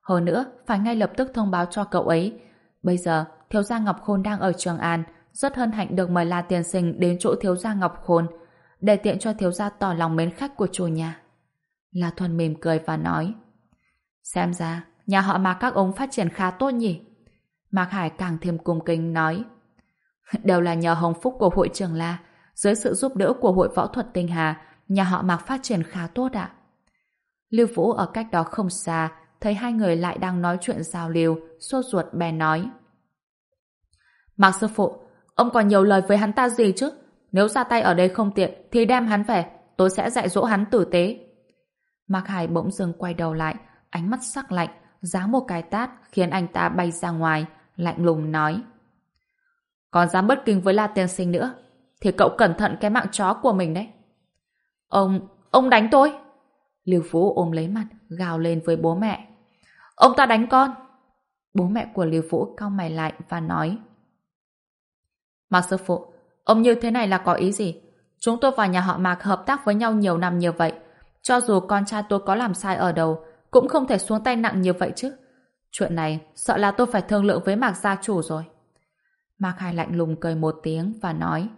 Hơn nữa, phải ngay lập tức thông báo cho cậu ấy. Bây giờ, thiếu gia Ngọc Khôn đang ở Trường An, rất hân hạnh được mời La Tiên Sinh đến chỗ thiếu gia Ngọc Khôn, để tiện cho thiếu gia tỏ lòng mến khách của chủ nhà. La Thuần mỉm cười và nói, xem ra, nhà họ mà các ông phát triển khá tốt nhỉ? Mạc Hải càng thêm cung kính nói, đều là nhờ hồng phúc của hội trưởng La, dưới sự giúp đỡ của hội võ thuật tinh hà, nhà họ Mạc phát triển khá tốt ạ. Lưu Vũ ở cách đó không xa, thấy hai người lại đang nói chuyện giao lưu, sốt ruột bèn nói. Mạc sư phụ, ông còn nhiều lời với hắn ta gì chứ? Nếu ra tay ở đây không tiện, thì đem hắn về, tôi sẽ dạy dỗ hắn tử tế. Mạc Hải bỗng dưng quay đầu lại, ánh mắt sắc lạnh, giáng một cái tát khiến anh ta bay ra ngoài, lạnh lùng nói. Còn dám bất kinh với La Tiên Sinh nữa, thì cậu cẩn thận cái mạng chó của mình đấy. Ông, ông đánh tôi. Lưu Phú ôm lấy mặt, gào lên với bố mẹ. Ông ta đánh con. Bố mẹ của Lưu Vũ cau mày lại và nói. Mạc sư phụ, ông như thế này là có ý gì? Chúng tôi và nhà họ Mạc hợp tác với nhau nhiều năm như vậy. Cho dù con trai tôi có làm sai ở đầu, cũng không thể xuống tay nặng như vậy chứ. Chuyện này, sợ là tôi phải thương lượng với Mạc gia chủ rồi. Mạc Hải lạnh lùng cười một tiếng và nói.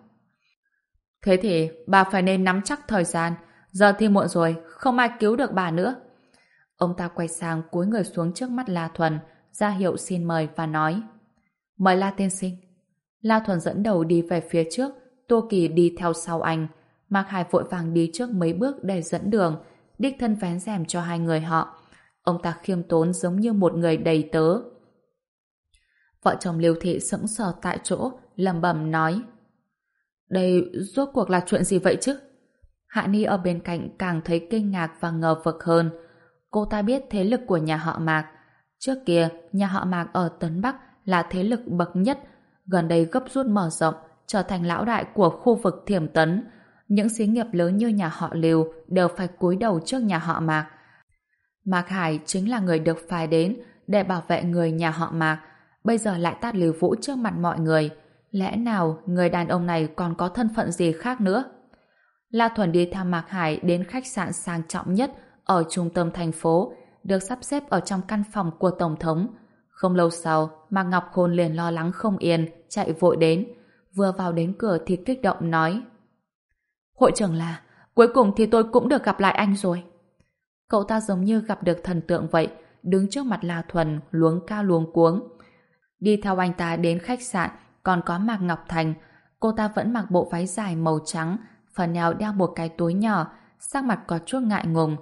Thế thì bà phải nên nắm chắc thời gian. Giờ thì muộn rồi, không ai cứu được bà nữa. Ông ta quay sang cúi người xuống trước mắt La Thuần, ra hiệu xin mời và nói. Mời La tiên sinh. La Thuần dẫn đầu đi về phía trước, Tô Kỳ đi theo sau anh. Mạc Hải vội vàng đi trước mấy bước để dẫn đường, đích thân vén rèm cho hai người họ. Ông ta khiêm tốn giống như một người đầy tớ. Vợ chồng Liêu Thị sững sờ tại chỗ, lầm bầm nói. Đây rốt cuộc là chuyện gì vậy chứ? Hạ Ni ở bên cạnh càng thấy kinh ngạc và ngờ vực hơn. Cô ta biết thế lực của nhà họ Mạc. Trước kia, nhà họ Mạc ở Tấn Bắc là thế lực bậc nhất, gần đây gấp rút mở rộng, trở thành lão đại của khu vực Thiểm Tấn. Những xí nghiệp lớn như nhà họ Liều đều phải cúi đầu trước nhà họ Mạc. Mạc Hải chính là người được phái đến để bảo vệ người nhà họ Mạc, bây giờ lại tát Liều Vũ trước mặt mọi người. Lẽ nào người đàn ông này còn có thân phận gì khác nữa? La Thuần đi theo Mạc Hải đến khách sạn sang trọng nhất ở trung tâm thành phố, được sắp xếp ở trong căn phòng của Tổng thống. Không lâu sau, Mạc Ngọc Khôn liền lo lắng không yên, chạy vội đến. Vừa vào đến cửa thì kích động nói Hội trưởng là, cuối cùng thì tôi cũng được gặp lại anh rồi. Cậu ta giống như gặp được thần tượng vậy, đứng trước mặt La Thuần, luống cao luống cuống. Đi theo anh ta đến khách sạn, còn có Mạc Ngọc Thành. Cô ta vẫn mặc bộ váy dài màu trắng, phần eo đeo một cái túi nhỏ, sắc mặt có chút ngại ngùng.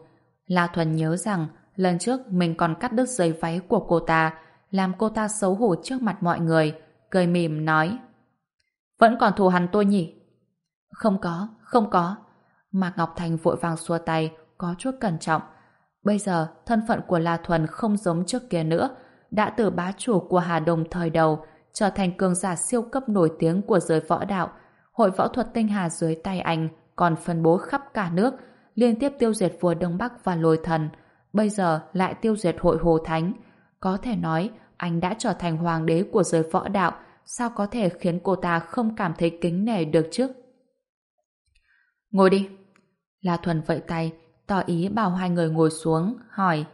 La Thuần nhớ rằng lần trước mình còn cắt đứt dây váy của cô ta, làm cô ta xấu hổ trước mặt mọi người, cười mỉm nói. Vẫn còn thù hắn tôi nhỉ? Không có, không có. Mạc Ngọc Thành vội vàng xua tay, có chút cẩn trọng. Bây giờ, thân phận của La Thuần không giống trước kia nữa, đã từ bá chủ của Hà Đông thời đầu, trở thành cường giả siêu cấp nổi tiếng của giới võ đạo. Hội võ thuật tinh hà dưới tay anh còn phân bố khắp cả nước, liên tiếp tiêu diệt vua Đông Bắc và lôi thần. Bây giờ lại tiêu diệt hội Hồ Thánh. Có thể nói, anh đã trở thành hoàng đế của giới võ đạo, sao có thể khiến cô ta không cảm thấy kính nể được chứ? Ngồi đi. La Thuần vẫy tay, tỏ ý bảo hai người ngồi xuống, hỏi.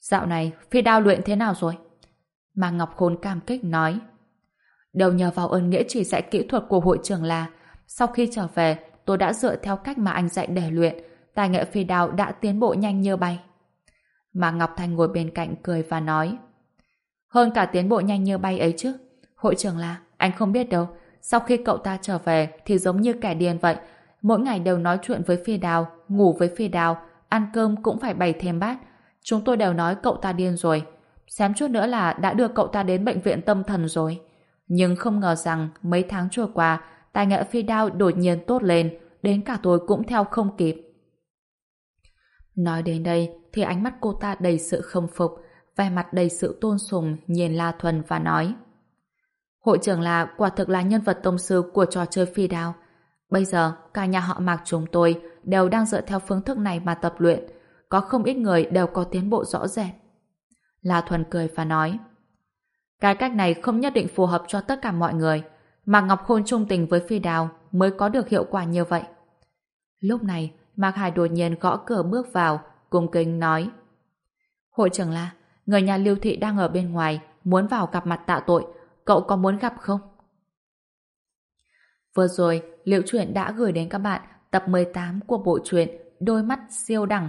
Dạo này, phi đao luyện thế nào rồi? Mà Ngọc Khôn cam kích nói. Đều nhờ vào ơn nghĩa chỉ dạy kỹ thuật của hội trưởng là sau khi trở về, tôi đã dựa theo cách mà anh dạy để luyện, tài nghệ phi đao đã tiến bộ nhanh như bay. Mà Ngọc Thành ngồi bên cạnh cười và nói Hơn cả tiến bộ nhanh như bay ấy chứ. Hội trưởng là, anh không biết đâu, sau khi cậu ta trở về thì giống như kẻ điên vậy. Mỗi ngày đều nói chuyện với phi đào, ngủ với phi đào, ăn cơm cũng phải bày thêm bát. Chúng tôi đều nói cậu ta điên rồi. Xém chút nữa là đã đưa cậu ta đến bệnh viện tâm thần rồi. Nhưng không ngờ rằng mấy tháng trôi qua, tài nghệ phi đao đột nhiên tốt lên, đến cả tôi cũng theo không kịp. Nói đến đây thì ánh mắt cô ta đầy sự khâm phục, vẻ mặt đầy sự tôn sùng nhìn La Thuần và nói Hội trưởng là quả thực là nhân vật tông sư của trò chơi phi đao. Bây giờ, cả nhà họ mạc chúng tôi đều đang dựa theo phương thức này mà tập luyện. Có không ít người đều có tiến bộ rõ rệt. La Thuần cười và nói Cái cách này không nhất định phù hợp cho tất cả mọi người. mà Ngọc Khôn trung tình với phi đào mới có được hiệu quả như vậy. Lúc này, Mạc Hải đột nhiên gõ cửa bước vào, cung kính nói Hội trưởng La, người nhà Lưu Thị đang ở bên ngoài, muốn vào gặp mặt tạ tội, cậu có muốn gặp không? Vừa rồi, Liệu chuyện đã gửi đến các bạn tập 18 của bộ truyện Đôi mắt siêu đẳng.